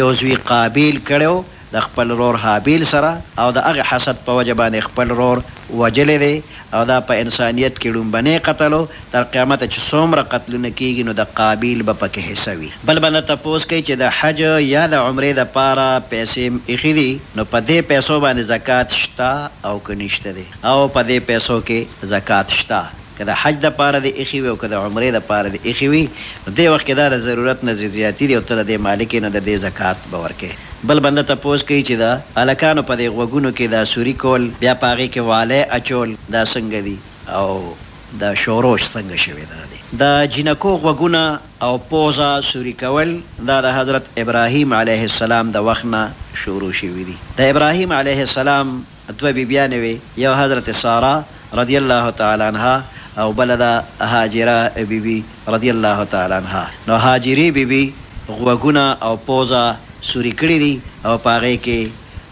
یو زوی قابیل کړی و د خپل رور هابیل سره او د هغه حسد په وجه باندې خپل رور وژلی دی او دا په انسانیت کې ړومبنی قتل ؤ، تر قیامته چې څومره قتلونه کیږي نو د قابیل به پکې حصه وي. بل به نه تپوس کوي چې د حج یا د عمرې د پاره پیسې هم ایښي دي نو په دې پیسو باندې زکات شته او که نشته دی او په دې پیسو کې زکات شته. که د حج لپاره دې ایښي وي او که د عمرې لپاره دې ایښي وي، نو دې وخت کې دا د ضرورت نه زیاتي دي او ته د دې مالک یې، نو د دې زکات به ورکوې. بل بنده تپوس کوي چې د هلکانو په دې غوږونو کې دا سوري کول، بیا په هغې کې والی اچول دا څنګه دي او د شوروش څنګه شوې ده؟ دې. د جینکو غوږونه او پوزه سوري کول دا د حضرت ابراهیم علیه السلام د وخت نه شروع شوي دي. د ابراهیم علیه السلام دوه بي بيانې وې، يوه حضرت ساره رضي الله تعالی عنها او بله ده هاجره بي بي رضي الله تعالی عنها، نو هاجرې بي بي غوږونه او پوزه سوري کړي دي او په هغې کې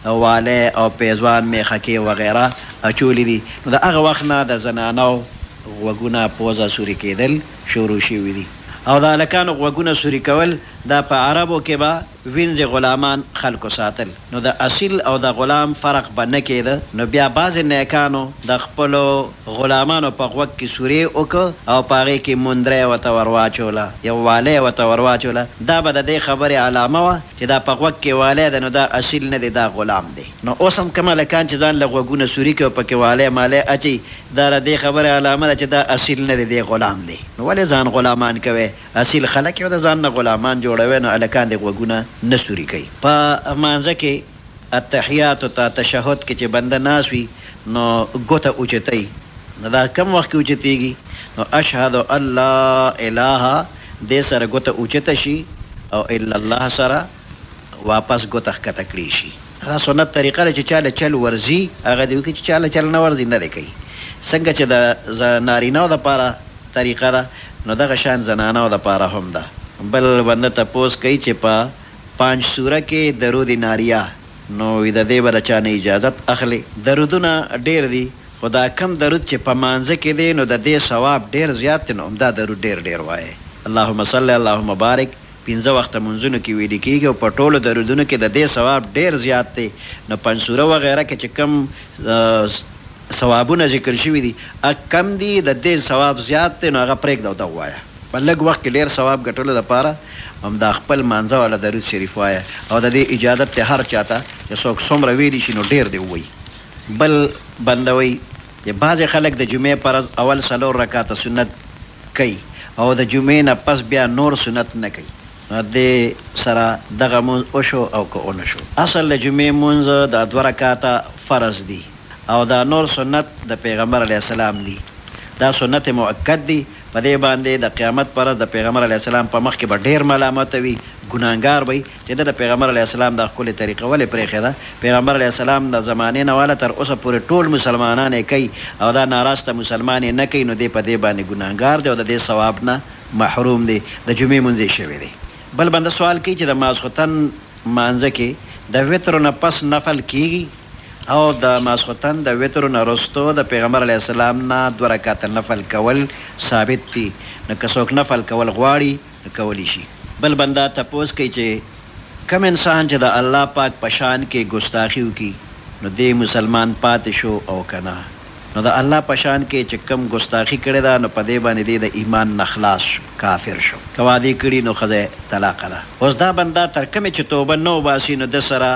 والی او پېزوان، مېخکې وغيره اچولي دي، نو د هغه وخت نه د زنانو غوږونه، پوزه سوري کېدل شروع شوي دي او د هلکانو غوږونه سوري کول دا په عربو کې به. وینځې غلامان خلکو ساتل نو د اصیل او د غلام فرق به نه کېده نو بیا بعضې نیکانو د خپلو غلامانو په غوږ کې سوری وکړ او په هغې کې موندری ورته ور واچوله یو والی ورته ور واچوله دا به د دې خبرې علامه وه چې دا په غوږ کې والی دی نو دا اصیل نه دی دا غلام دی نو اوس هم کوم هلکان چې ځان له غوږونه سوري کوي او په کې والی مالی اچوي دا د دې خبرې علامه ده چې دا اصیل نه دی دی غلام دی نو ولې ځان غلامان کوی. اصیل خلک یو د ځان نه غلامان جوړوی نو هلکان دی غوږونه نه سوری کوي. په مانځه کې التحیاتو ته تشهد کې چې بنده ناست وي نو ګوته اوچتوي نو دا کوم وخت کې اوچتیږي نو اشهد ان لا اله دې سره ګوته اوچته شي او الا الله سره واپس ګوته ښکته کړی شی دا سنت طریقه ده چه چا له چل ورځی هغه دی وکی چه چا له چل نه ورځی نه دی کوی څنګه چه دا نارینه وو لپاره طریقه ده نو دغه شان زنانه وو لپاره هم ده بل بنده تپوس کوی چه په پنج سوره کی درود ناریه نو وی ددی به له چا نه اجازت اخلی درودونه ډیر دی خو دا کوم درود چه په مانځه کی دی نو ددی ثواب ډیر زیات دی نو همدا درود ډیر ډیر وایه اللهم صل اللهم بارک. پنځه وخته مونځونو کې ویلي کیږي او په ټولو درودونو کې ددې ثواب ډیر زیات دی نو پنج سوره وغیره کې چې کوم ثوابونه ذکر شوي دي هغه کم دي ددې ثواب زیات دی نو هغه پریږده او دا ووایه. په لږ وخت کې ډیر ثواب ګټلو لپاره هم دا خپل لمانځه والا درود شریف وایه او ددې اجازت دی هر چاته چې څوک څومره ویلي شي نو ډیر دې ووایي بل بندوي. چې بعضې خلک د جمعې په ورځ اول څلور رکعته سنت کوي او د جمعې نه پس بیا نور سنت نه کوي نو دې سره دغه لمونځ وشو او که ونشو؟ اصل د جمعې لمونځ دا دوه رکعته فرض دي او دا نور سنت د پېغمبر علیه السلام دي دا سنت مؤکد دي په دې باندې د قیامت په ورځ د پېغمبر علیه السلام په مخکې به ډېر ملامت وي ګناهګار به وي چې ده د پيغمبر عليه السلام دا ښکلې طريقه ولې پرېښې ده، پيغمبر عليه السلام د زمانې نه واله تر اوسه پورې ټول مسلمانان يې کوي او دا ناراسته مسلمان يې نه کوي نو دی په دې باندې ګناهګار دی او د دې ثواب نه محروم دی، د جمعې لمونځ يې شوی دی. بل بنده سوال کوي چې د ماسخوتن لمانځه کې د وترو نه پس نفل کېږي او د ماسخوتن د وترو نه وروسته د پيغمبر عليه السلام نه دوه رکعته نفل کول ثابت دي نو که څوک نفل کول غواړي کولی شی بل بنده تپوس کړی چه کوم انسان چه د الله پاک په شان کی ګستاخی وکی نو دی مسلمان پاتی شو او که نه نو د الله په شان کی چه کوم ګستاخی کړی ده نو په دی باندی دی د ایمان نه خلاص شو کافر شو که واده کړی نو ښځه طلاقه ده اوس دا بنده تر کومه چه توبه نه وباسی نو ده سره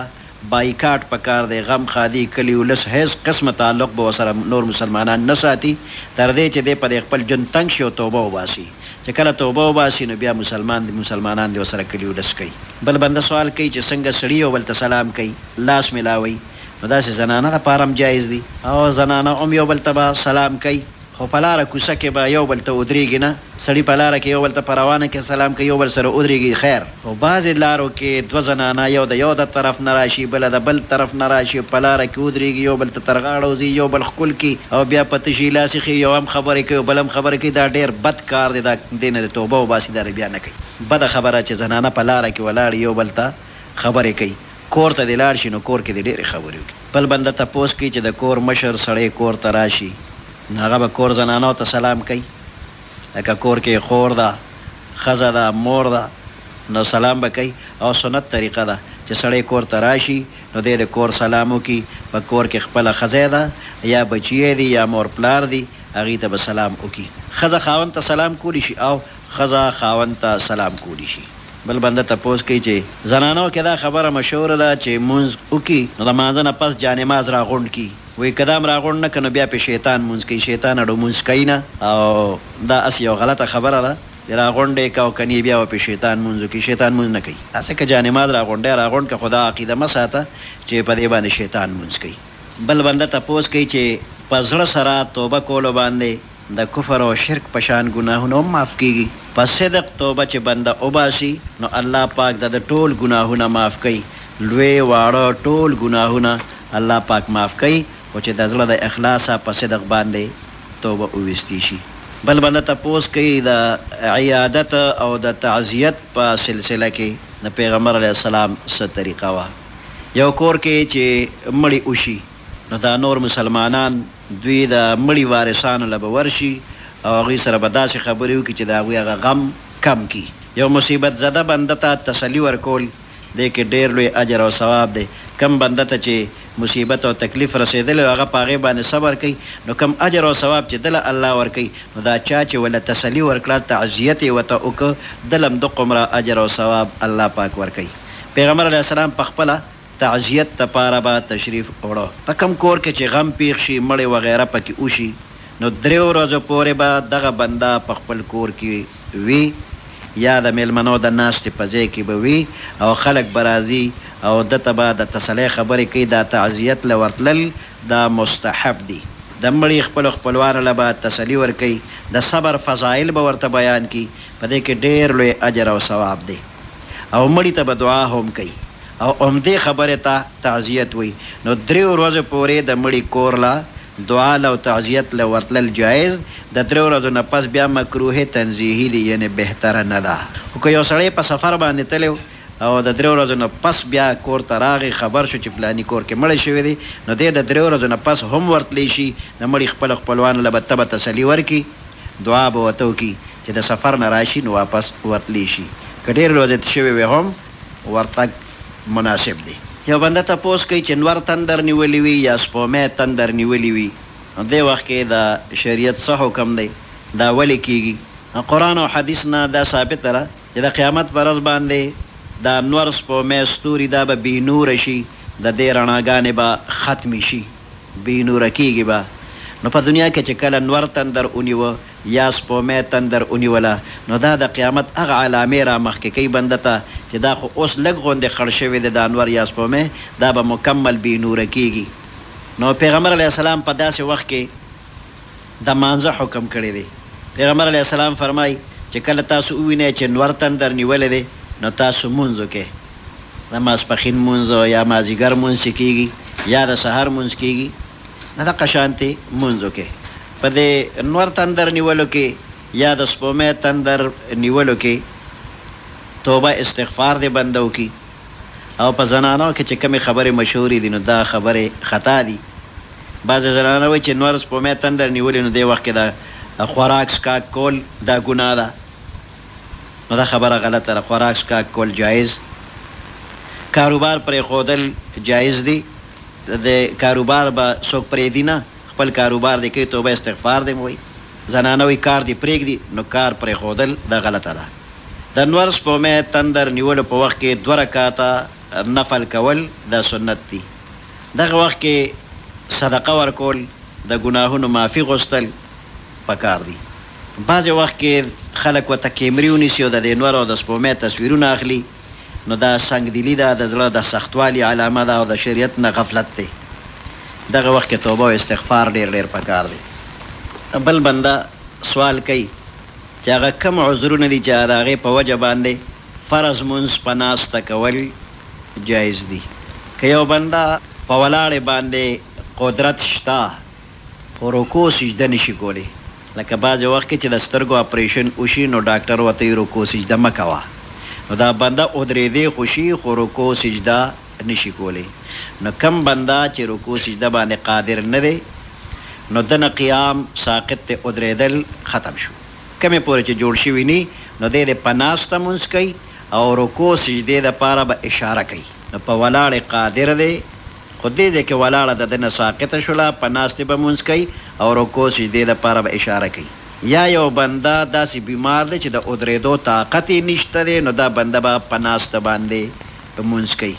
بایکاټ پکار دی غم ښادی کلی ولس هیځ قسم تعلق به ورسره نور مسلمانان نه ساتی تر دی چه دی په دی خپل ژوند تنګ شی او توبه وباسی چه کله توبه وباسی نو بیا مسلمان دی مسلمانان دی ورسره کلی ولس کوی. بل بنده سوال کوي چې څنګه سړي یو بل ته سلام کوي لاس ملاوي نو داسې زنانه لپاره هم جایز دي. او زنانه هم یو بل ته به سلام کوي. خو په لاره کوڅه کې به یو بل ته ودریږي نه، سړي په لاره کې یو بل ته په روانه کې سلام کوي، یو بل سره ودریږي، خیر. په بعضې لارو کې دوه زنانه یو د یو د طرف نه راشي، بله د بل طرف نه راشي، په لاره کې ودریږي، یو بل ته تر غاړو ځي، یو بل ښکل کړي او بیا په تشي لاس یې ښیي، یو هم خبرې کوي او بل هم خبرې کوي، دا ډیر بد کار دی، دا دې نه دې توبه وباسي، دا دې بیا نه کوي، بده خبره چې زنانه په لاره کې ولاړې یو بل ته خبرې کوي. کور ته دې لاړ شي نو کور کې دې ډېرې خبرې وکړي، بل بنده تپوس کوي چې د کور مشر سړی کور ته راشي نو هغه به کور زنانو ته سلام کوي، لکه کور کې خور ده، ښځه ده، مور ده نو سلام به کوي او سنت طریقه ده چې سړی کور ته راشي نو دی د کور سلام وکړي، په کور کې خپله ښځی ده یا بچیی دي یا مور پلار دي هغوی ته به سلام وکړي، ښځه خاوند ته سلام کولی شي او ښځه خاوند ته سلام کولی شي. بل بنده تپوس کوي چې زنانو کې دا خبره مشهوره ده چې لمونځ وکړي نو د لمانځه نه پس جانماز را غونډ کړي، وایي که دا هم را غونډ نه کړ نو بیا پرې شیطان لمونځ کوي، شیطان اړو لمونځ کوي نه او دا هسې یوه غلطه خبره ده چې را غونډ یې کړه او که نې بیا به پرې شیطان لمونځ وکړي، شیطان لمونځ نه کوي، هسې که جانماز را غونډ دی را غونډ کړه خو دا عقیده مه ساته چې په دې باندې شیطان لمونځ کوي. بل بنده تپوس کوي چې په زړه سره توبه کولو باندې. د کفر او شرک په شان ګناهونه هم معاف کیږي په صدق توبه چې بنده وباسي نو الله پاک د ده ټول ګناهونه معاف کوي لوی واړه ټول ګناهونه الله پاک معاف کوي خو چې د زړه د اخلاصه په صدق باندې توبه وویستي شي بل بنده تپوس کوي د عیادت او د تعزیت په سلسله کې د پیغمبر علیه السلام څه طریقه وه یو کور کې چې مړي وشي نو دا نور مسلمانان دوی د مړي وارثانو له به ورشي او هغوی سره به داسې خبرې وکړي چې د هغوی هغه غم کم کړي. یو مصیبت زده بنده ته تسلي ورکول دې کې ډېر لوی اجر او ثواب دی. کوم بنده ته چې مصیبت او تکلیف رسېدلی او هغه په هغې باندې صبر کوي، نو کوم اجر او ثواب چې ده له الله ورکوي، نو دا چا چې ورله تسلي ورکړه، تعزیت یې ورته وکړ، ده له هم دقومره اجر او ثواب الله پاک ورکوي. پیغمبر علیه السلام په خپله تعزیت ته پاره به تشریف وړو. په کوم کور کې چې غم پېښ شي، مړی وغیره پکې وشي، نو درېو ورځو پورې به دغه بنده په خپل کور کې وي یا د مېلمنو د ناستې په ځای کې به وي او خلک به راځي او ده ته به د تسلۍ خبرې کوي، دا تعزیت له ورتلل دا مستحب دي. د مړي خپلو خپلوانو له به تسلي ورکوي، د صبر فضایل به ورته بیان کړي، په دې کې ډېر لوی اجر او ثواب دی. او مړي ته به دعا هم کوي او همدې خبرې ته تعزیت وایي، نو درېو ورځو پورې د مړي کور له دعا له او تعزیت له ورتلل جایز، د درېو ورځو نه پس بیا مکروه تنزیهي دي، یعنې بهتره نه ده. خو که یو سړی په سفر باندې تللی و او د درېو ورځو نه پس بیا کور ته راغی، خبر شو چې فلاني کور کې مړی شوی دی، نو دی د درېو ورځو نه پس هم ورتلی شي، د مړي خپلو خپلوانو له به تبه تسلي ورکړي دعا به ورته وکړي چې د سفر نه راشي نو واپس ورتلی شي که ډېر لوزیت شوی وي هم ورتګ مناسب دی. یو بنده تپوس کوي چې نور تندر نیولي وي یا سپومې تندر نیولي وي نو دې وخت کې د شریعت څه حکم دی؟ دا ولې کیږي؟ قرآن او حدیث نه دا ثابته ده. چې د قیامت په ورځ باندې د انور سپومې ستوري دا به بې نوره شي د دې رڼاګانې به ختمې شي بې نوره کېږي به نو په دنیا کې چې کله نور تندر ونیوه یا سپومې تندر ونیوله نو دا د قیامت هغه علامې را مخکې کوي بنده ته چې دا خو اوس لږ غوندې خړ شوی دی د انور یا سپومې دا به مکمل بې نوره کېږي نو پیغمبر علیه السلام په داسې وخت کې د مانځه حکم کړی دی. پيغمبر عليه السلام فرمايي چې کله تاسو ووينئ چې نور تندر نيولی دی نو تاسو مونځ وکړئ. د ماسپښين مونځ يا مازيګر مونځ چې کيږي يا د سهار مونځ کيږي نو دقه شانتې مونځ وکړئ. په دې نور تندر نيولو کې يا د سپومې تندر نيولو کې توبه استغفار دې بنده وکړي. او په زنانو کې چې کومې خبرې مشهورې دي نو دا خبرې خطا دي بعضې زنانه وایي چې نور سپومې تندر نیولي نو دې وخت کې د خوراک څکاک کول دا ګناه ده نو دا خبره غلطه ده خوراک څکاک کول جایز کاروبار پرېښودل جایز دي د کاروبار به څوک پرېږدي نه خپل کاروبار دې کوي توبه استغفار دې وایي زنانه وایي کار دې پرېږدي نو کار پرېښودل دا غلطه ده. د نور سپومې تندر نیولو په وخت کې دوه رکعته نفل کول دا سنت دي. دغه وخت کې صدقه ورکول، د ګناهونو معافي غوستل پکار دي. بعضې وخت کې خلک ورته کیمرې ونیسي او د دې نور او د سپومې تصویرونه اخلي نو دا سنګدلي ده، د زړه د سختوالي علامه ده او د شریعت نه غفلت دی. دغه وخت کې توبه او استغفار ډېر ډېر پکار دی. بل بنده سوال کوي. چې هغه کوم عذرونه دي چې د هغې په وجه باندې فرض لمونځ په ناسته کول جائز دي. که یو بنده په ولاړې باندې قدرت شته خو رکوع سجده نشي کولی لکه بعضې وخت کې چې د سترګو اپرېشن وشي نو ډاکټر ورته وایي رکوع سجده مه کوه نو دا بنده اودرېدې خو شي خو رکوع سجده نشي کولی نو کوم بنده چې رکوع سجده باندې قادر نه دی نو دنه قیام ساقط دی اودریدل ختم شو کومې پورې چې جوړ شوي نی نو دی دې په ناسته لمونځ کوي او رکوع سجدې لپاره به اشاره کوي. نو په ولاړې قادر دی خو دې ځای کې ولاړه دده نه ساقطه شوله په ناستې به لمونځ کوي او رکوع سجدې لپاره به اشاره کوي یا یو بنده داسې بیمار دی چې د اودریدو طاقت یې نشته دی نو دا بنده به په ناسته باندې لمونځ کوي.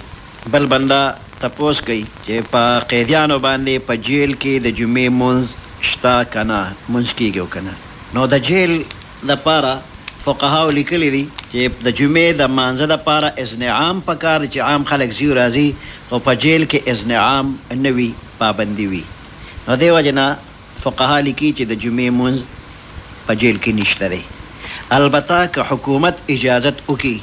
بل بنده تپوس کوي چې په قیدیانو باندې په جیل کې د جمعې لمونځ شته که نه؟ لمونځ کیږي او که نه؟ نو د جیل لپاره فقهاوو لیکلي دي چې د جمعې د لمانځه لپاره اذن عام پکار دي چې عام خلک ځي او راځي خو په جیل کې اذن عام نه وي پابندي وي نو دې وجې نه فقها لیکي چې د جمعې لمونځ په جیل کې نشته دی البته که حکومت اجازت وکړي.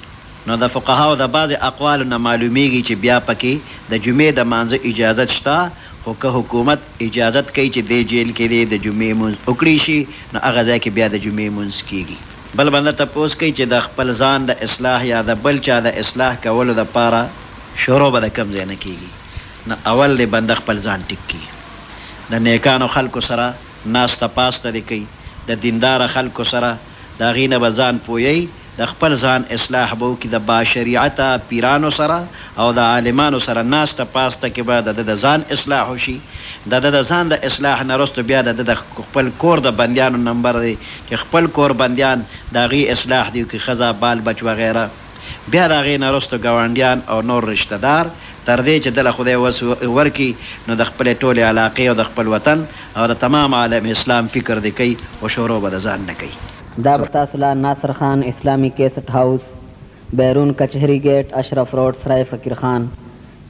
نو د فقهاوو د بعضې اقوالو نه معلومېږي چې بیا په کې د جمعې د مانځه اجازت شته، خو که حکومت اجازت کوي چې دې جېل کې دې د جمعې لمونځ وکړی شي، نو هغه ځای کې بیا د جمعې لمونځ کېږي. بل بنده تپوس کوي چې د خپل ځان د اصلاح یا د بل چا د اصلاح کولو د پاره شروع به د کوم ځای نه کېږي؟ نو اول دې بنده خپل ځان ټیک کړي، د نېکانو خلکو سره ناسته پاسته دې کوي، د دینداره خلکو سره، د هغی نه به ځان پویی د خپل ځان اصلاح به وکی د با شریعته پیرانو سره او د عالمانو سره ناسته پاسته کی به د ده د ځان اصلاح وشی د ده د ځان د اصلاح نه رستو بیا د ده د خپل کور د بندیانو نمبر دی چه خپل کور بندیان د هغی اصلاح دی وکی ښځه بال بچ وغیره بیا د هغې نه وروسته ګاونډیان او نور رشته دار تر دې چې ده له خدای وس ورکړي نو د خپلې ټولې علاقې او د خپل وطن او د تمام عالم اسلام فکر دې کوي خو شروع به د ځان نه کوي. دا به تاسو له ناصر خان اسلامي کیسټ هاوس، بیرون کچهري ګیټ، اشرف روډ، سرای فقیر خان،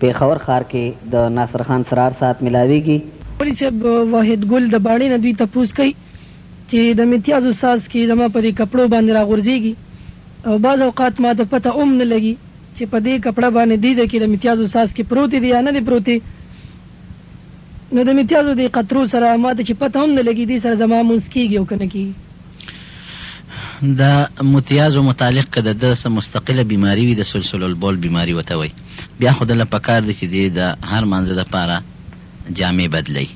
پېښور ښار کې د ناصر خان څرار ساعت ملاوېږي. والي صاحب واحد ګل د باڼې نه دوی تپوس کوي. چې د متیازو څاڅکي زما په دې کپړو باندې راغورځېږي او بعض اوقات ما ته پته هم نه لګي چې په دې کپړه باندې دې ځای کې د متیازو څاڅکي پروتې دي یا نه دې پروتې نو د متیازو دې قطرو سره ما ته چې پته هم نه لګي دې سره زما لمونځ کېږي او که نه کېږي. د متیازو متعلق که د ده څه مستقله بیماري وي د سلسل البول بیماري ورته وایي بیا خو ده له پکار دي چې دې د هر لمانځه لپاره جامې بدلوي.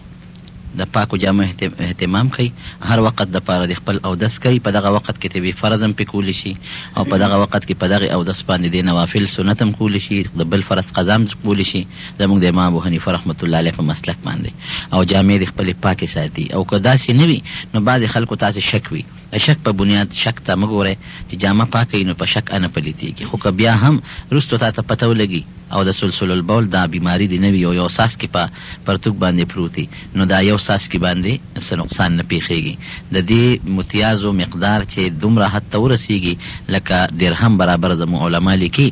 د پاکو جامو اهتمام کړئ، هر وقت د پاره دې خپل اودس کړئ، په دغه وقت کې طبیعي فرض هم پرې کولي شي او په دغه وقت کې په دغه اودس باندې دې نوافل، سنت، هم کولي شي، د بل فرض قضا هم کولي شي، زموږ د امام ابو حنیفه رحمة الله علیه په مسلک باندې، او جامې دې خپلې پاکې ساتي، او که داسې نه وي نو بعضې خلکو ته هسې شک وي. د شک په بنیاد شک ته مه ګوره، چې جامه پاکه وي نو په شک انه پلیتیږي، خو که بیا هم روسته تا ته پته ولګي او د سلسل البول دا بیماري دې نه وي او یو څاڅکي په پرتوګ باندې پروت وي نو دا یو څاڅکي باندې څه نقصان نه پیښیږي د دې متیازو مقدار چې دومره حد ته ورسیږي لکه درهم برابر زموږ علما لیکي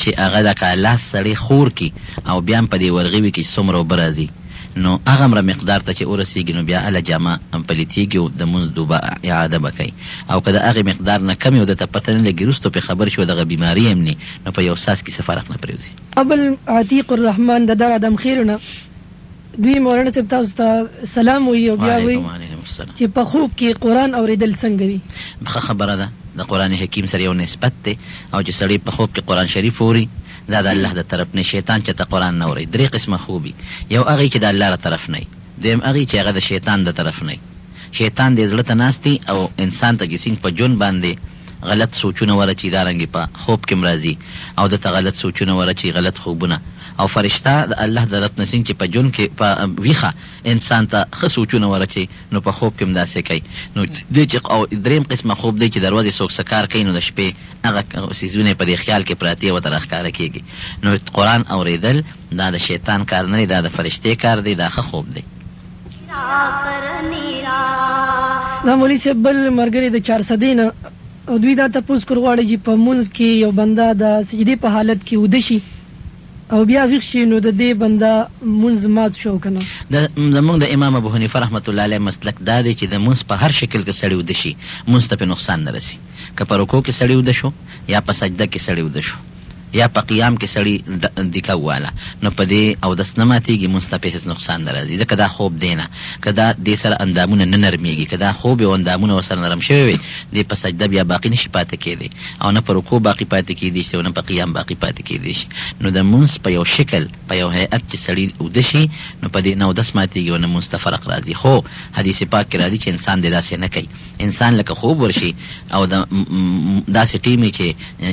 چې هغه لکه لاس سړې خور کړي او بیا هم په دې ورغوي کې چې څومره اوبه راځي نو هغه مره مقدار ته چې ورسیږي نو بیا هله جامه پلیتیږي او د مونځ دوبه اعاده به کوي او که د هغې مقدار نه کمې او ده ته پته نه لګي روسته پرې خبر شي او دغه بیماري هم ني نو په یو څاڅکي څه فرق نه پریوځي. ابل عتیق الرحمن ددار ادم خیل نه دوی مولانا صاحب تاسو ته سلام وایی او بیا وایی چی په خوب کی قران اوریدل څنګه دی. ښه خبره ده د قران حکیم سره یو نسبت دی او چې سړی په خوب کې قران شریف اوري. دا د الله د طرف نه شیطان چه ته قرآن نه اوری دری قسمه خوبی یو هغی چه د الله ره طرف نه دویم هغی چه هغه د شیطان د طرف نه شیطان دی زړه ته ناست دی او انسان ته چه سنګ په جوند باندی غلط سوچونه ور اچی دارنګی په خوب کم رازی او ده ته غلط سوچونه ور اچی غلط خوبونه او فرشته د الله د رط نه سنګ چه په جوند کی په ویښه انسان ته ښه سوچونه ور اچی نو په خوب کم داسی کئ نو دی چه او دریم قسمه خوب دی چه د روځی سوک سکار کئ نو د شپی هغه څیزونه یې په دې خیال کې پراتې ورته راښکاره کیږی نو قران اوریدل دا د شیطان کار نه دی دا د فرشتې کار دی دا ښه خوب دی. دا مولوی صیب بل مرګری د چارسدی نه او دوی دا تپوس کور غواړی جی په مونځ کی یو بنده د سجدی په حالت کی اوده شی او بیا ویښ شی نو ددی بنده مونځ مات شو او کنه. د زموږ د امام ابو حنیفه رحمته الله علیه مسلک دا دی چی د مونځ په هر شکل کی سړی اوده شی مونځ ته پی نقصان نه رسی. که په رکوع کې سړي وده شو يا په سجده کې سړي وده شو يا په قيام کې سړي ديکه وواله نو په دې اودس نه ماتېږي لمونځ ته پې هېڅ نقصان نه راځي ځکه دا خوب دی نه که دا دې سره اندامونه نه نرمېږي که دا خوب او اندامونه ورسره نرم شوی وی دې په سجده بيا باقي نه شي پاتې کېدی او نه په رکوع باقي پاتې کېدی شي او نه په قيام باقي پاتې کېدی شي نو د لمونځ په يو شکل په يو هيئت چې سړي وده شي نو په دې نه اودس ماتېږي او نه لمونځ ته فرق راځي خو حديث پاک کې راځي چې انسان دې داسې نه کوي انسان لکه خوب ورشي او د داسې ټيمې چې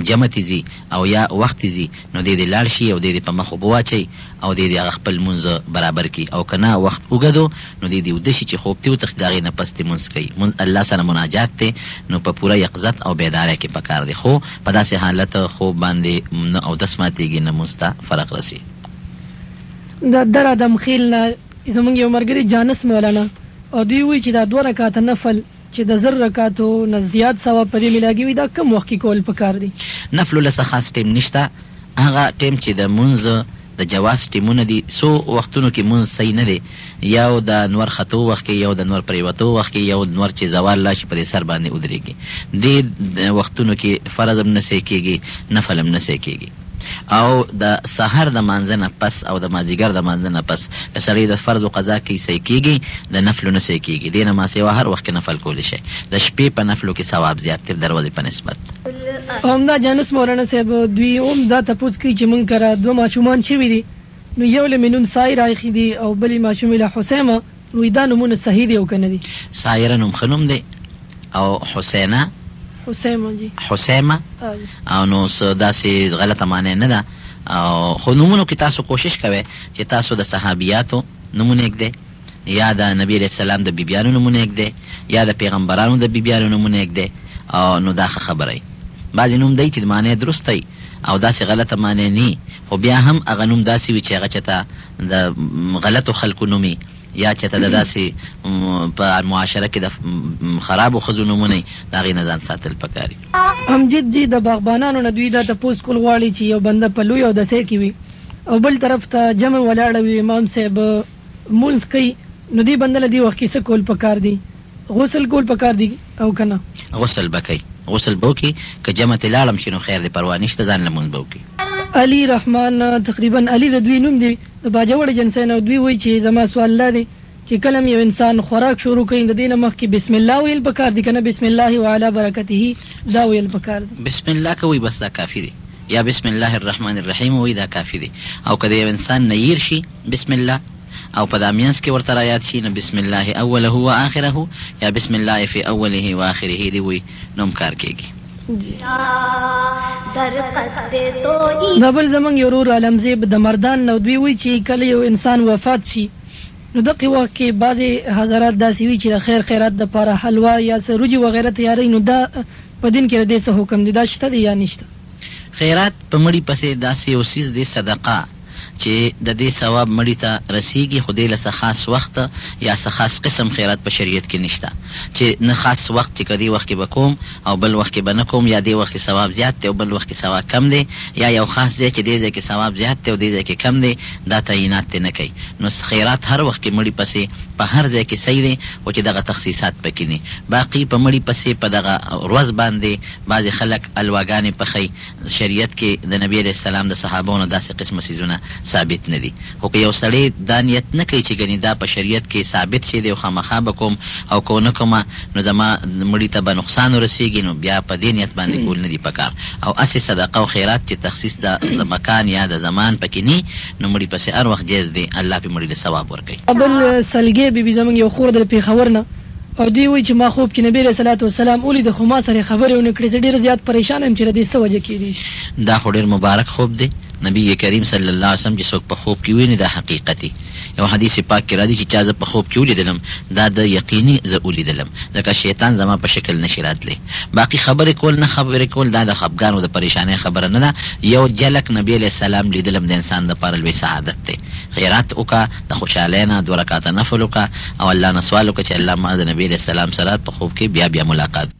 جمع تي ځي او يا وخت تي ځي نو دې دې لاړ شي او دې دې په مخ اوبه واچوي او دې دې هغه خپل لمونځ برابر کړي او که نه وخت اوږد و نو دې دې وده شي چې خوب تي وتښتي د هغې نه پس تي لمونځ کوي لمونځ الله سره مناجات دی نو په پوره يقظت او بيدارۍ کې پکار دی خو په داسې حالت خوب باندې نه اودس ماتيږي نه لمونځ ته فرق رسي. د دره دمخیل نه زموږ یو مرګری جانس مولانا او دوی وی چی دا دوه رکعته نفل چی د زر رکعتو نه زیات ثواب پدی ملاګیوی دا کم وخت کی کول پکار دی. نفلو له څه خاص ټیم نشته هغه ټیم چی د مونځ د جواز ټیمونه دی څو وختونو کی مونځ صحیح نه دی یو د نور ختو وخت کی یو د نور پریوتو وخت کی یو نور چی زوال راشی پدی سر باندی ودریږی دی وختونو کی فرض هم نه صحیح کیږی نفل هم نه صحیح کیږی. او د سحر د لمانځه نه پس او د مازیګر د لمانځه نه پس که سړی د فرضو قضا کوي سهي کیږي د نفلو نه سهي کیږي دې نه ماسیوا هر وخت کې نفل کولی شی د شپې په نفلو کې ثواب زیات دی د ورځې په نسبت. همدا جانس مولانا صاحب دوی هم دا تپوس کوي چې مونږ کره دوه ماشومان شوي دي نو یو له مې نوم سایر ایښي دي او بل یې ماشوم یې له حسیمه وي دا نومونه صحيح دي او که نه دي. سايره نوم ښه نوم دی او حسينه. حسيمه جي. حسيمه او نو څه داسي غلطه معنی نه ده او خو نومونو کي تاسو کوشش کوي چي تاسو د صحابياتو نومونه ايږدي يا د نبي عليه السلام د بيبيانو نومونه ايږدي يا د پيغمبرانو د بيبيانو نومونه ايږدي او نو دا ښه خبره يي بعضي نوم دي چي معنی درسته يي او داسي غلطه معنی ني خو بیا هم هغه نوم داسې وي چې هغه چا ته د غلطو خلکو نوم وي یا چا ته د داسې په معاشره کې د خرابو ښځو نومونه وي، د هغې نه ځان ساتل پکار دي. امجد جي د باغبانانو نه دوي دا تپوس کول غواړي چي يو بنده په لويه اوداسۍ کي وي او بل طرف ته جمع ولاړه وي امام صاحب مونځ کوي نو دې بنده له دې وخت کې څه کول پکار دي غسل کول پکار دي او که نه. غسل به کوي غسل به وکړي که جمع ته لاړم شي نو خیر دی پروا نشته ځان لمونځ به وکړي. علي رحمان تقریبا علي د دوی نوم دی د باجوړ ایجنسۍ نه دوی وایي چې زما سوال دا دی چې کله هم یو انسان خوراک شروع کوي د دې نه مخکې بسم الله ویل پکار دي که نه بسم الله وعلی برکته دا ویل پکار دي. بسم الله که وایي بس دا کافي دی یا بسم الله الرحمن الرحیم ووایي دا کافي دی او که د یو انسان نه هیر شي. بسم الله او په دا مينځ کې ورته راياد شي نو بسم الله اوله و آخره يا بسم الله في اوله و آخره دې ووي نو هم کار کيږي. جی. دا بل زمونږ یو رور عالم زیب د مردان نه دوی وی چی کله یو انسان وفات شی نو دقی وخت کی بعضی حضرات داسی وی چی د خیر خیرات د پاره حلوا یا څه روجی وغیره تیاری نو دا په دین کی د دی څه حکم دی دا شته دی یا نشته. خیرات په مړی پسی داسی یو څیز دی صدقه. چي ددې ثواب مړي ته رسيږي خو دې له څه خاص وخت يا څه خاص قسم خيرات په شريعت کي نشته چي نه خاص وخت چي که دې وخت کي به کوم او بل وخت کي به نه کوم يا دې وخت کي ثواب زيات دی او بل وخت کي ثوا کم دی يا يو خاص ځای چي دې ځای کي ثواب زيات دی او دې ځای کي کم دی دا تعيينات دې نه کوي نو خيرات هر وخت کي مړي پسي په هر ځای کي صحيح دی خو چي دغه تخصيصات پکي ني باقي په مړي پسي په دغه روځ باندي بعضي خلک الواګاني پخوي شریعت کې د نبي علیه السلام د صحابو نه داسې قسمه څیزونه ثابت نه دي، خو که یو سړی دا نیت نه کوي چې ګنې دا په شریعت کې ثابت شی دی او خامخا به کوم او که ونه کومه نو زما مړي ته به نقصان ورسیږي نو بیا په دې نیت باندې کول نه دي پکار او هسې صدقه او خیرات چې تخصیص د مکان یا د زمان پکې نی نو مړي پسې هر وخت جایز دی، الله پې مړي له ثواب ورکوي. کابل سلګۍ بي بي زموږ یو خور ده د پېښور نه او دی وایی چی ما خوب کی نبی علیه الصلوة والسلام ولید خو ما سره یې خبرې ونه کړې زه ډیر زیات پریشانه یم چی ددې څه وجه کیدی شي. دا خو ډیر مبارک خوب دی نبی کریم صلی الله علیه وسلم چی څوک په خوب کی وینی دا حقیقتی یو حدیث پاک کی راځی چی چا زه په خوب کی ولیدلم دا ده یقینی زه ولیدلم ځکه شیطان زما په شکل نشی راتلی باقی خبرې کول نه خبرې کول دا د خپګان او د پریشانۍ خبره نه ده یو جلک نبی علیه السلام لیدلم د انسان لپاره لوی سعادت دی غیرات وکړه د خوشحالۍ نه دوه رکعته نفل وکړه او الله نه سوال وکړه چې الله ما د نبي علیه السلام سره په خوب کې بیا بیا ملاقات